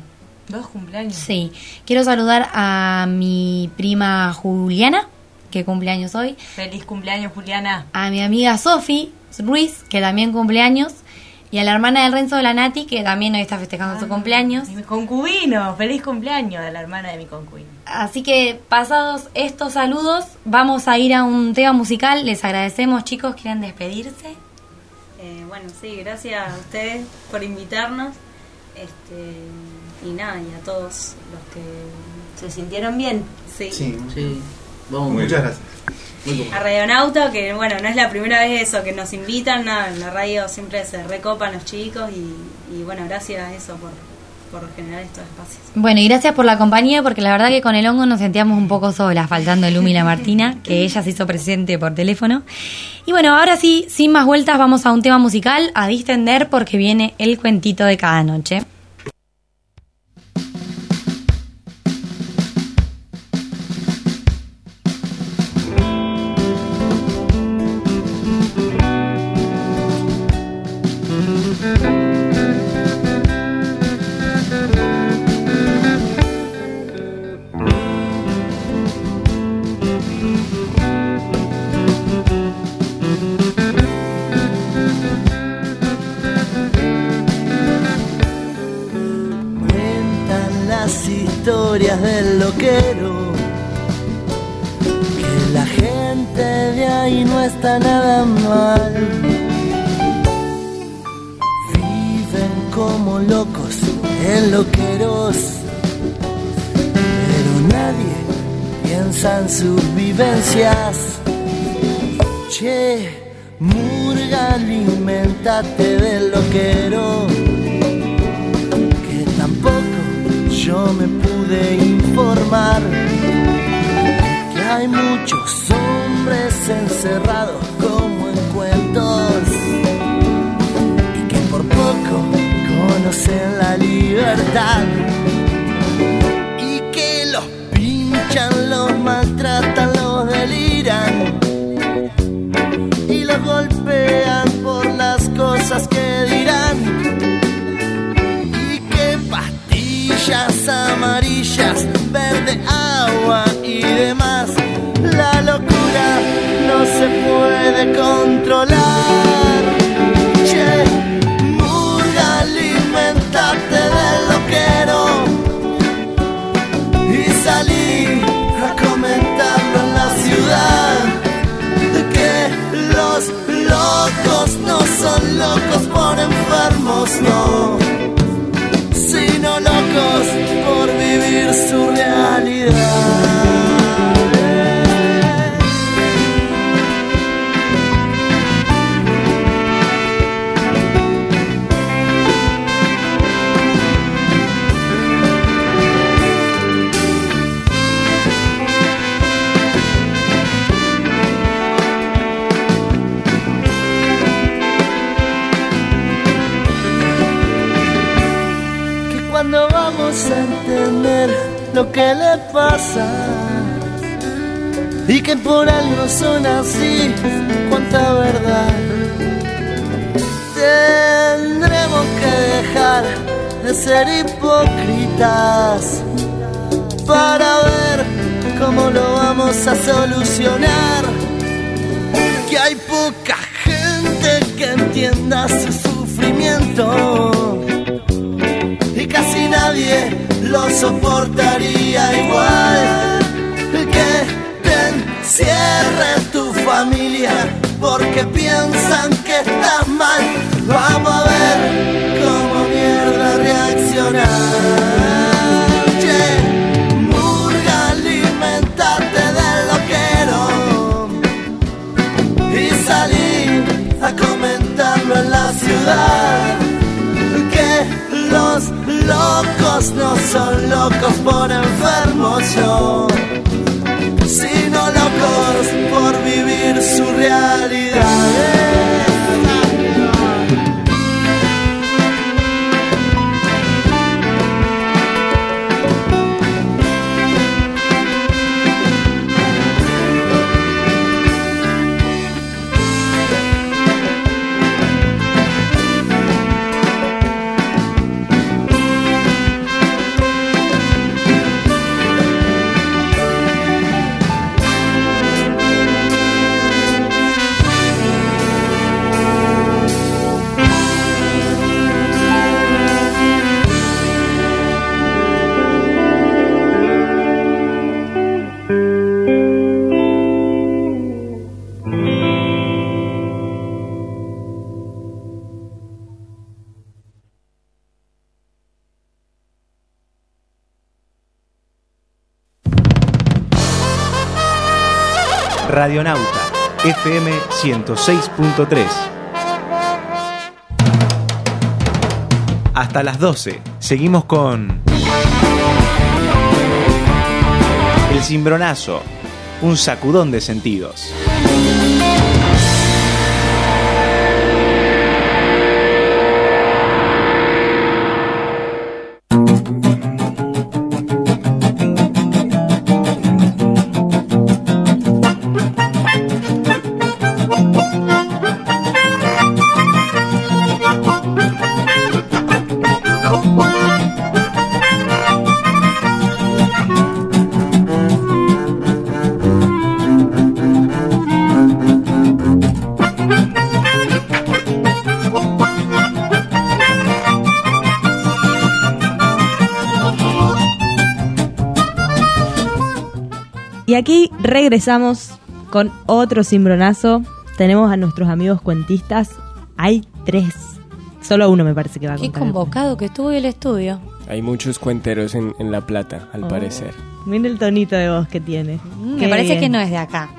¿Dos cumpleaños? Sí, quiero saludar a mi prima Juliana, que cumpleaños hoy, Feliz cumpleaños, Juliana. a mi amiga Sofi Ruiz, que también cumpleaños, y a la hermana del Renzo de la Nati, que también hoy está festejando su cumpleaños. Mi concubino. Feliz cumpleaños de la hermana de mi concubino. Así que pasados estos saludos, vamos a ir a un tema musical. Les agradecemos, chicos, ¿quieren despedirse? Eh, bueno, sí, gracias a ustedes por invitarnos. Este, y nada, y a todos los que se sintieron bien. Sí. Sí, Sí, vamos. Muchas gracias. A Radionauta, que bueno, no es la primera vez eso, que nos invitan, nada, en la radio siempre se recopan los chicos y, y bueno, gracias a eso por, por generar estos espacios. Bueno, y gracias por la compañía, porque la verdad que con el hongo nos sentíamos un poco solas, faltando Lumi y la Martina, que ella se hizo presente por teléfono. Y bueno, ahora sí, sin más vueltas, vamos a un tema musical a distender porque viene el cuentito de cada noche. Nada mal. Viven como locos en loqueros, pero nadie piensa en sus vivencias. Che, murga, alimentate del loquero que tampoco yo me pude informar que hay muchos encerrados como en cuentos. Y que por poco conocen la libertad. Y que los pinchan, los maltratan, los deliran. Y los golpean por las cosas que dirán. Y que pastillas amarillas, verde agua y demás. Se puede controlar. Che, murga, alimentate del loquero y salí a comentarlo en la ciudad. Que los locos no son locos por enfermos, no sino locos por vivir su realidad. Entender lo que le pasa y que por algo son así, cuánta verdad. Tendremos que dejar de ser hipócritas para ver cómo lo vamos a solucionar. Que hay poca gente que entienda su sufrimiento y casi nadie lo soportaría igual. Que te encierre tu familia porque piensan que estás mal. Vamos a ver cómo mierda reaccionar. Murga, alimentate del loquero y salí a comentarlo en la ciudad locos no son locos por enfermos yo, Radionauta, FM 106.3. Hasta las 12. Seguimos con. El cimbronazo. Un sacudón de sentidos. Regresamos con otro cimbronazo. Tenemos a nuestros amigos cuentistas. Hay tres. Solo uno me parece que va a Qué contar. convocado que estuvo en el estudio. Hay muchos cuenteros en, en La Plata, al Oh. parecer. Mira el tonito de voz que tiene. Mm, Qué Me parece bien. que no es de acá.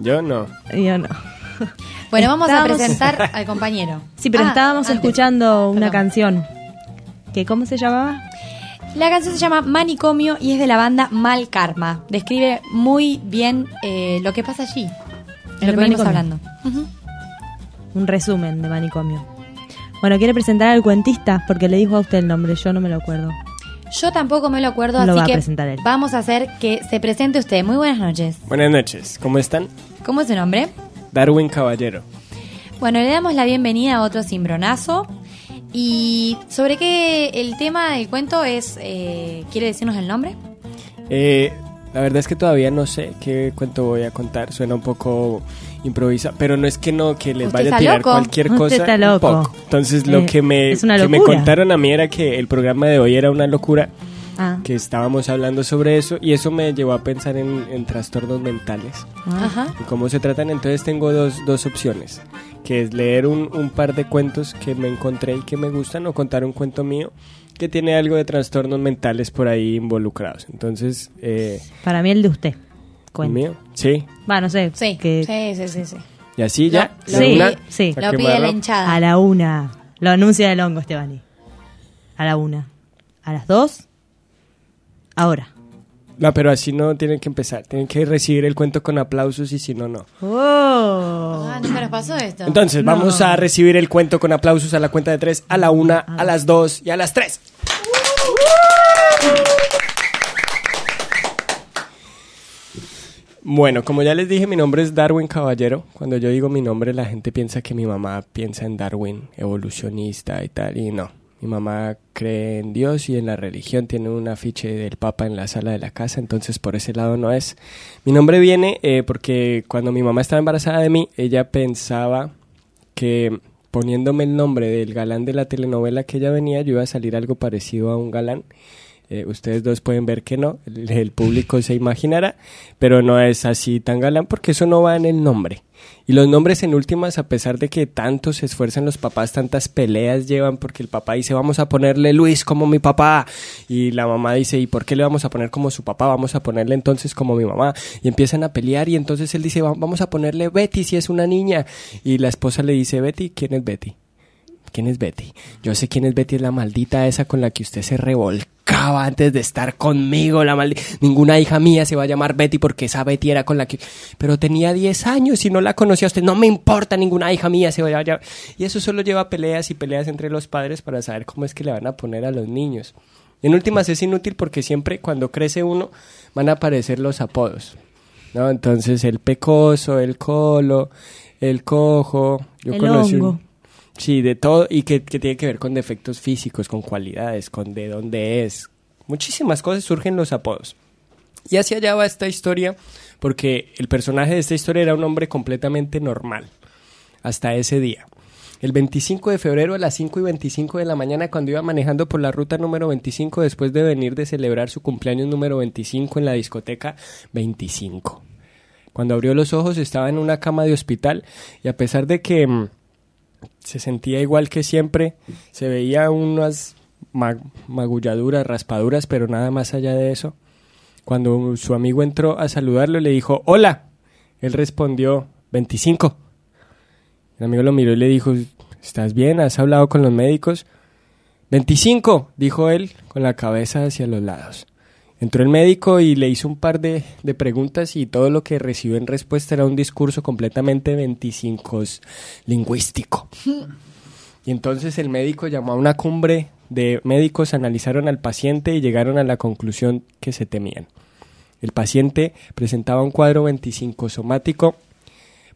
Yo no. Yo no. Bueno, vamos a presentar al compañero. Sí, pero Ah, estábamos antes. escuchando una Perdón. canción. ¿Que ¿Cómo se llamaba? La canción se llama Manicomio y es de la banda Mal Karma. Describe muy bien eh, lo que pasa allí. El lo que venimos hablando. Un resumen de manicomio. Bueno, ¿quiere presentar al cuentista? Porque le dijo a usted el nombre, yo no me lo acuerdo. Yo tampoco me lo acuerdo, Lo así va a que presentar él. vamos a hacer que se presente usted. Muy buenas noches. Buenas noches, ¿cómo están? ¿Cómo es su nombre? Darwin Caballero. Bueno, le damos la bienvenida a otro cimbronazo. Y sobre qué el tema del cuento es, eh, ¿quiere decirnos el nombre? Eh, la verdad es que todavía no sé qué cuento voy a contar. Suena un poco improvisa, pero no es que no que les Usted vaya a tirar loco. cualquier Usted cosa. está un loco. poco. Entonces lo Eh, que me que me contaron a mí era que el programa de hoy era una locura. Ah. Que estábamos hablando sobre eso y eso me llevó a pensar en, en trastornos mentales. Ajá. y cómo se tratan. Entonces tengo dos, dos opciones, que es leer un, un par de cuentos que me encontré y que me gustan o contar un cuento mío que tiene algo de trastornos mentales por ahí involucrados. Entonces, eh, Para mí el de usted. ¿el Cuenta. mío, sí. Va, no sé. Sí, que- sí, sí, sí, sí. Y así ya. Lo- sí, una, sí. a Lo pide la hinchada. A la una. Lo anuncia el hongo, Estebani. A la una. A las dos. Ahora. No, pero así no tienen que empezar. Tienen que recibir el cuento con aplausos y si no, no. ¡Oh! Ah, nunca nos pasó esto. Entonces, No. vamos a recibir el cuento con aplausos a la cuenta de tres, a la una, a las dos y a las tres. Bueno, como ya les dije, mi nombre es Darwin Caballero. Cuando yo digo mi nombre, la gente piensa que mi mamá piensa en Darwin, evolucionista y tal, y no. Mi mamá cree en Dios y en la religión, tiene un afiche del Papa en la sala de la casa, entonces por ese lado no es. Mi nombre viene eh, porque cuando mi mamá estaba embarazada de mí, ella pensaba que poniéndome el nombre del galán de la telenovela que ella venía, yo iba a salir algo parecido a un galán. Eh, ustedes dos pueden ver que no, el, el público se imaginará, pero no es así tan galán porque eso no va en el nombre. Y los nombres en últimas, a pesar de que tanto se esfuerzan los papás, tantas peleas llevan porque el papá dice vamos a ponerle Luis como mi papá y la mamá dice ¿y por qué le vamos a poner como su papá? Vamos a ponerle entonces como mi mamá y empiezan a pelear y entonces él dice "Va- vamos a ponerle Betty si es una niña y la esposa le dice Betty, ¿quién es Betty? ¿Quién es Betty? Yo sé quién es Betty, es la maldita esa con la que usted se antes de estar conmigo. La maldi- Ninguna hija mía se va a llamar Betty porque esa Betty era con la que... Pero tenía 10 años y no la conocía usted. No me importa, ninguna hija mía se va a llamar... Y eso solo lleva peleas y peleas entre los padres para saber cómo es que le van a poner a los niños. En últimas es inútil porque siempre cuando crece uno van a aparecer los apodos. ¿no? Entonces el pecoso, el colo, el cojo... Yo El conocí un-. Sí, de todo y que, tiene que ver con defectos físicos, con cualidades, con de dónde es. Muchísimas cosas surgen los apodos. Y hacia allá va esta historia porque el personaje de esta historia era un hombre completamente normal hasta ese día. El 25 de febrero a las 5 y 25 de la mañana cuando iba manejando por la ruta número 25 después de venir de celebrar su cumpleaños número 25 en la discoteca 25. Cuando abrió los ojos estaba en una cama de hospital y a pesar de que mm, se sentía igual que siempre, se veía unas ma- magulladuras, raspaduras, pero nada más allá de eso. Cuando su amigo entró a saludarlo, le dijo, hola, Él respondió, 25. El amigo lo miró y le dijo, ¿estás bien? ¿Has hablado con los médicos? 25, dijo él, con la cabeza hacia los lados. Entró el médico y le hizo un par de, de preguntas y todo lo que recibió en respuesta era un discurso completamente 25 lingüístico. Y entonces el médico llamó a una cumbre de médicos, analizaron al paciente y llegaron a la conclusión que se temían. El paciente presentaba un cuadro 25 somático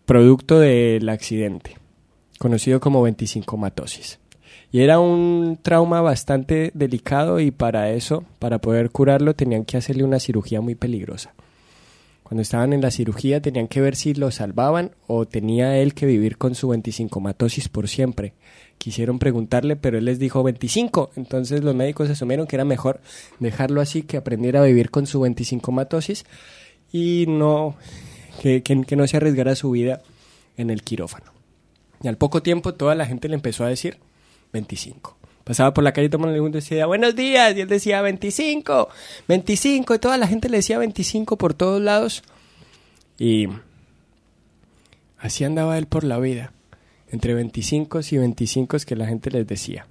producto del accidente, conocido como 25 matosis. Y era un trauma bastante delicado y para eso, para poder curarlo, tenían que hacerle una cirugía muy peligrosa. Cuando estaban en la cirugía tenían que ver si lo salvaban o tenía él que vivir con su 25 matosis por siempre. Quisieron preguntarle, pero él les dijo 25. Entonces los médicos asumieron que era mejor dejarlo así, que aprendiera a vivir con su 25 matosis y no que, que, que no se arriesgara su vida en el quirófano. Y al poco tiempo toda la gente le empezó a decir 25. Pasaba por la calle todo el mundo decía, buenos días, y él decía 25, 25, y toda la gente le decía 25 por todos lados. Y así andaba él por la vida, entre 25 y 25 que la gente les decía.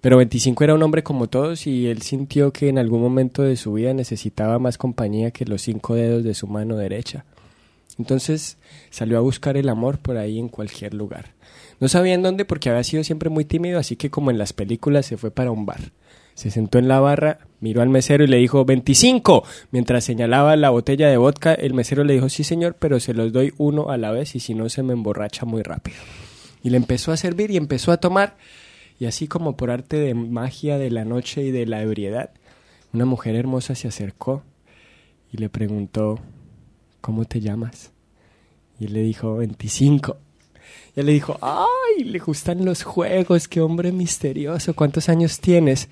Pero 25 era un hombre como todos y él sintió que en algún momento de su vida necesitaba más compañía que los cinco dedos de su mano derecha. Entonces salió a buscar el amor por ahí en cualquier lugar. No sabía en dónde porque había sido siempre muy tímido, así que como en las películas se fue para un bar. Se sentó en la barra, miró al mesero y le dijo 25. Mientras señalaba la botella de vodka, el mesero le dijo sí señor, pero se los doy uno a la vez y si no se me emborracha muy rápido. Y le empezó a servir y empezó a tomar. Y así como por arte de magia de la noche y de la ebriedad, una mujer hermosa se acercó y le preguntó ¿cómo te llamas? Y él le dijo 25. Y él le dijo, ay, le gustan los juegos, qué hombre misterioso, ¿cuántos años tienes?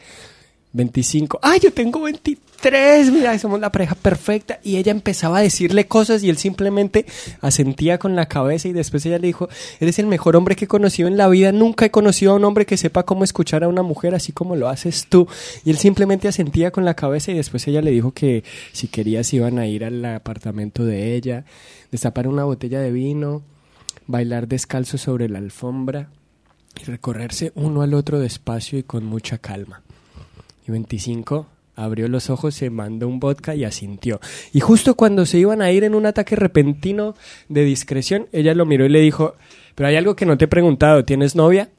25. ¡Ay, yo tengo 23! Mira, somos la pareja perfecta. Y ella empezaba a decirle cosas y él simplemente asentía con la cabeza y después ella le dijo, eres el mejor hombre que he conocido en la vida. Nunca he conocido a un hombre que sepa cómo escuchar a una mujer así como lo haces tú. Y él simplemente asentía con la cabeza y después ella le dijo que si querías iban a ir al apartamento de ella, destapar una botella de vino, bailar descalzo sobre la alfombra y recorrerse uno al otro despacio y con mucha calma. Y 25 abrió los ojos, se mandó un vodka y asintió. Y justo cuando se iban a ir en un ataque repentino de discreción, ella lo miró y le dijo, pero hay algo que no te he preguntado, ¿tienes novia?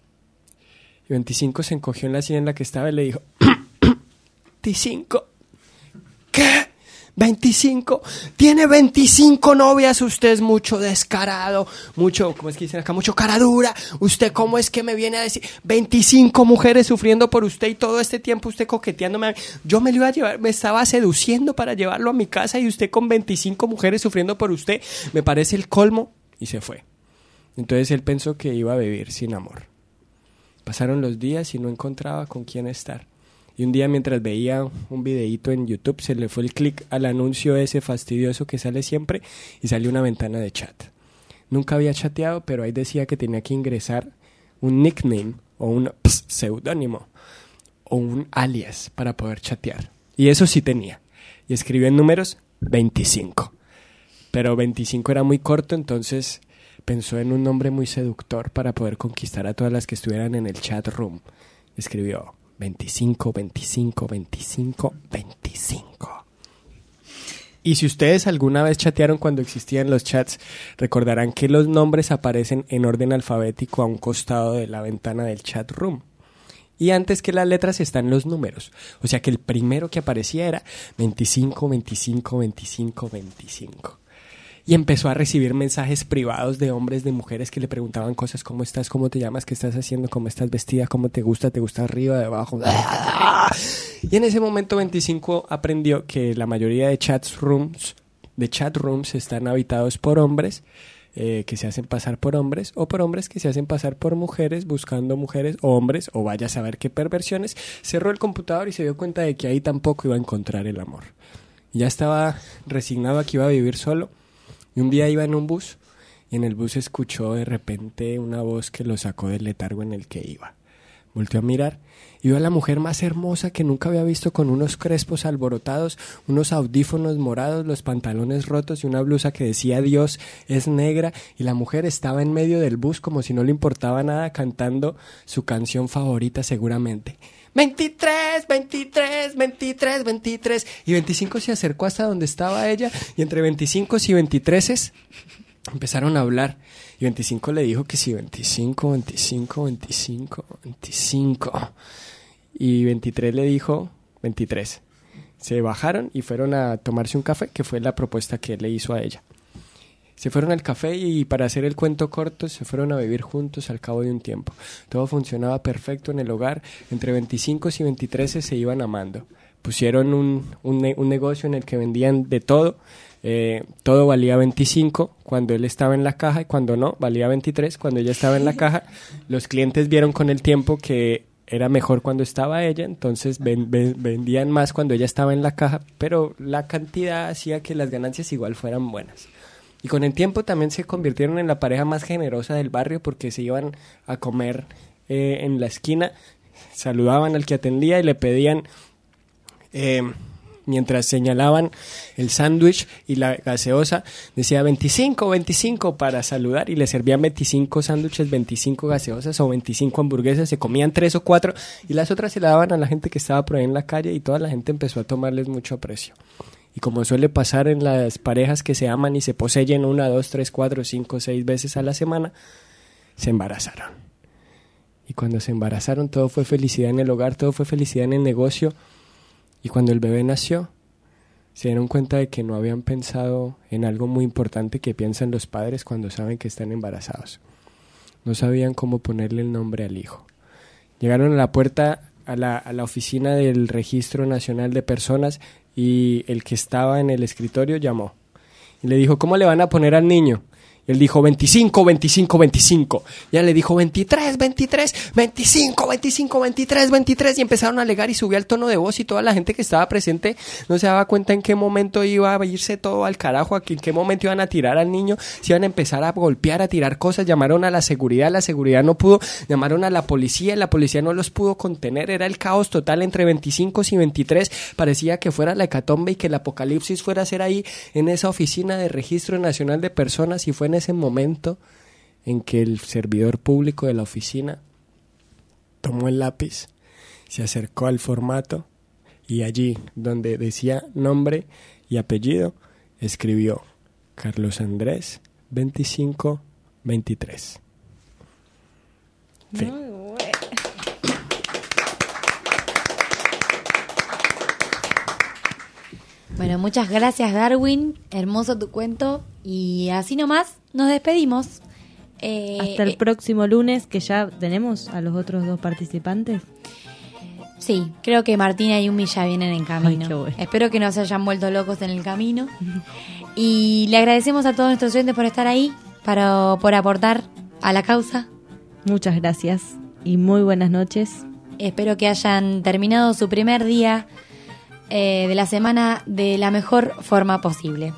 Y 25 se encogió en la silla en la que estaba y le dijo, 25, ¿qué? 25, tiene 25 novias, usted es mucho descarado, mucho, ¿cómo es que dicen acá? Mucho cara dura, usted cómo es que me viene a decir 25 mujeres sufriendo por usted y todo este tiempo usted coqueteándome, yo me lo iba a llevar, me estaba seduciendo para llevarlo a mi casa y usted con 25 mujeres sufriendo por usted, me parece el colmo y se fue. Entonces él pensó que iba a vivir sin amor. Pasaron los días y no encontraba con quién estar. Y un día mientras veía un videíto en YouTube se le fue el clic al anuncio ese fastidioso que sale siempre y salió una ventana de chat. Nunca había chateado, pero ahí decía que tenía que ingresar un nickname o un seudónimo o un alias para poder chatear. Y eso sí tenía. Y escribió en números 25. Pero 25 era muy corto, entonces pensó en un nombre muy seductor para poder conquistar a todas las que estuvieran en el chat room. Escribió 25, 25, 25, 25. Y si ustedes alguna vez chatearon cuando existían los chats, recordarán que los nombres aparecen en orden alfabético a un costado de la ventana del chat room. Y antes que las letras están los números. O sea que el primero que aparecía era 25, 25, 25, 25 y empezó a recibir mensajes privados de hombres, de mujeres que le preguntaban cosas, ¿cómo estás? ¿Cómo te llamas? ¿Qué estás haciendo? ¿Cómo estás vestida? ¿Cómo te gusta? ¿Te gusta arriba, debajo? Y en ese momento 25 aprendió que la mayoría de chat rooms, de chat rooms están habitados por hombres eh, que se hacen pasar por hombres o por hombres que se hacen pasar por mujeres buscando mujeres o hombres o vaya a saber qué perversiones. Cerró el computador y se dio cuenta de que ahí tampoco iba a encontrar el amor. Ya estaba resignado a que iba a vivir solo y un día iba en un bus y en el bus escuchó de repente una voz que lo sacó del letargo en el que iba. Volteó a mirar y vio a la mujer más hermosa que nunca había visto con unos crespos alborotados, unos audífonos morados, los pantalones rotos y una blusa que decía Dios es negra y la mujer estaba en medio del bus como si no le importaba nada cantando su canción favorita seguramente. 23, 23, 23, 23. Y 25 se acercó hasta donde estaba ella y entre 25 y 23 empezaron a hablar. Y 25 le dijo que si 25, 25, 25, 25. Y 23 le dijo 23. Se bajaron y fueron a tomarse un café, que fue la propuesta que él le hizo a ella. Se fueron al café y para hacer el cuento corto se fueron a vivir juntos al cabo de un tiempo. Todo funcionaba perfecto en el hogar. Entre 25 y 23 se iban amando. Pusieron un, un, ne- un negocio en el que vendían de todo. Eh, todo valía 25 cuando él estaba en la caja y cuando no, valía 23 cuando ella estaba en la caja. Los clientes vieron con el tiempo que era mejor cuando estaba ella, entonces ven- ven- vendían más cuando ella estaba en la caja, pero la cantidad hacía que las ganancias igual fueran buenas. Y con el tiempo también se convirtieron en la pareja más generosa del barrio porque se iban a comer eh, en la esquina, saludaban al que atendía y le pedían, eh, mientras señalaban el sándwich y la gaseosa, decía 25, 25 para saludar y le servían 25 sándwiches, 25 gaseosas o 25 hamburguesas, se comían tres o cuatro y las otras se la daban a la gente que estaba por ahí en la calle y toda la gente empezó a tomarles mucho aprecio. Y como suele pasar en las parejas que se aman y se poseen una, dos, tres, cuatro, cinco, seis veces a la semana, se embarazaron. Y cuando se embarazaron todo fue felicidad en el hogar, todo fue felicidad en el negocio. Y cuando el bebé nació, se dieron cuenta de que no habían pensado en algo muy importante que piensan los padres cuando saben que están embarazados. No sabían cómo ponerle el nombre al hijo. Llegaron a la puerta, a la, a la oficina del Registro Nacional de Personas y el que estaba en el escritorio llamó. Y le dijo, ¿cómo le van a poner al niño? Él dijo 25, 25, 25. Y ella le dijo 23, 23, 25, 25, 23, 23. Y empezaron a alegar y subió el tono de voz y toda la gente que estaba presente no se daba cuenta en qué momento iba a irse todo al carajo, en qué momento iban a tirar al niño, si iban a empezar a golpear, a tirar cosas. Llamaron a la seguridad, la seguridad no pudo. Llamaron a la policía la policía no los pudo contener. Era el caos total entre 25 y 23. Parecía que fuera la hecatombe y que el apocalipsis fuera a ser ahí en esa oficina de registro nacional de personas y fue en ese momento en que el servidor público de la oficina tomó el lápiz, se acercó al formato y allí donde decía nombre y apellido escribió Carlos Andrés 2523. Fin. Bueno, muchas gracias Darwin, hermoso tu cuento y así nomás nos despedimos. Eh, Hasta el eh, próximo lunes, que ya tenemos a los otros dos participantes. Sí, creo que Martina y Umi ya vienen en camino. Ay, qué bueno. Espero que no se hayan vuelto locos en el camino. y le agradecemos a todos nuestros oyentes por estar ahí, para, por aportar a la causa. Muchas gracias y muy buenas noches. Espero que hayan terminado su primer día eh, de la semana de la mejor forma posible.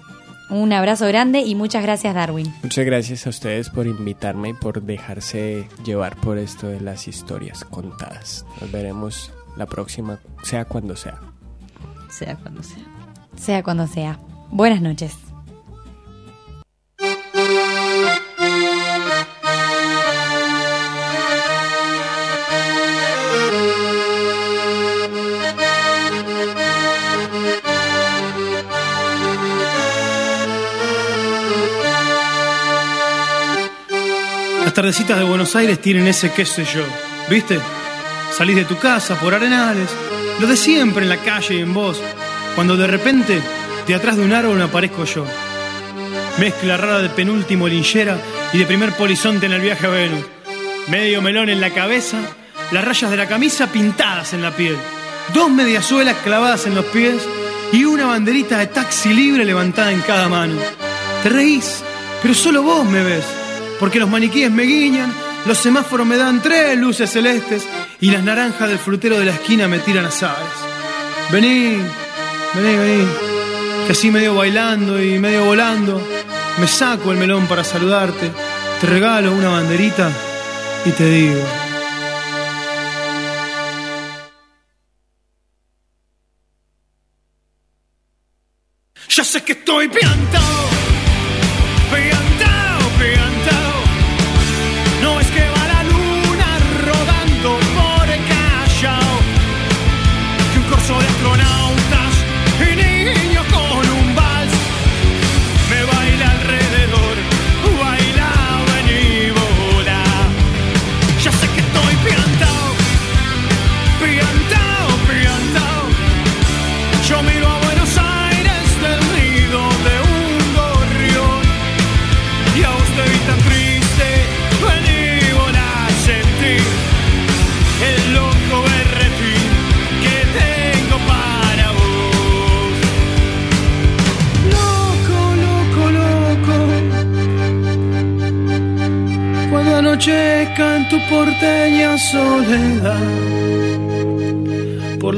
Un abrazo grande y muchas gracias Darwin. Muchas gracias a ustedes por invitarme y por dejarse llevar por esto de las historias contadas. Nos veremos la próxima, sea cuando sea. Sea cuando sea. Sea cuando sea. Buenas noches. Las tardecitas de Buenos Aires tienen ese qué sé yo, ¿viste? Salís de tu casa por arenales, lo de siempre en la calle y en vos, cuando de repente de atrás de un árbol aparezco yo. Mezcla rara de penúltimo linchera y de primer polizonte en el viaje a Venus. Medio melón en la cabeza, las rayas de la camisa pintadas en la piel. Dos mediasuelas clavadas en los pies y una banderita de taxi libre levantada en cada mano. Te reís, pero solo vos me ves, porque los maniquíes me guiñan, los semáforos me dan tres luces celestes y las naranjas del frutero de la esquina me tiran azares. Vení, vení, vení, que así medio bailando y medio volando, me saco el melón para saludarte, te regalo una banderita y te digo. Ya sé que estoy piantado.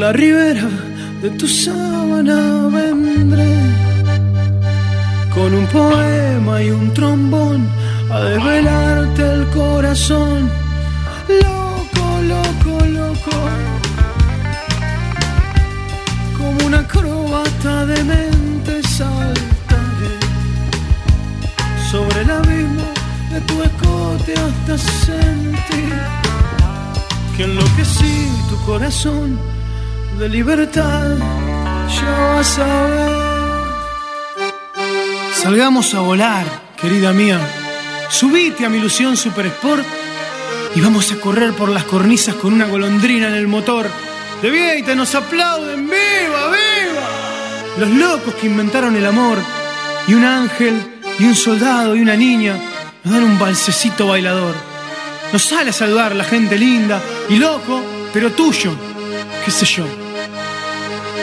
La ribera de tu sábana vendré, con un poema y un trombón a desvelarte el corazón. Loco, loco, loco, como una acróbata de mente saltaré. Sobre el abismo de tu escote hasta sentir que enloquecí tu corazón de libertad. Ya vas a ver. Salgamos a volar, querida mía. Subite a mi ilusión Super Sport y vamos a correr por las cornisas con una golondrina en el motor. De Vieita nos aplauden, ¡viva, viva! Los locos que inventaron el amor y un ángel y un soldado y una niña nos dan un balsecito bailador. Nos sale a saludar la gente linda y loco, pero tuyo, qué sé yo.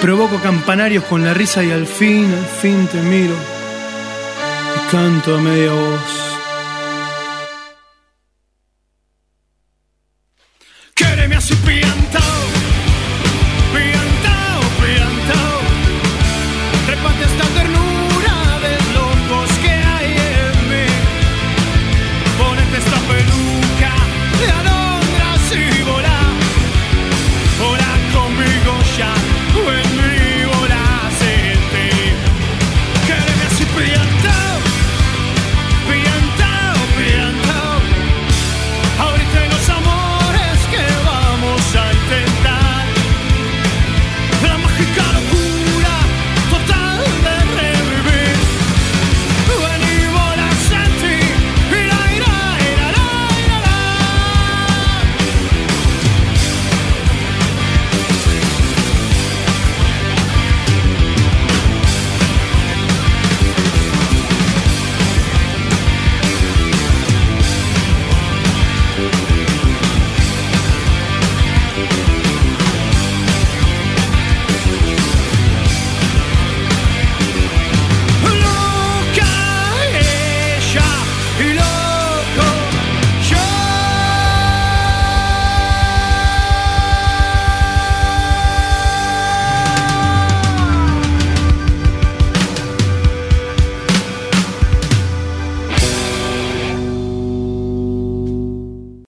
Provoco campanarios con la risa y al fin, al fin te miro y canto a media voz.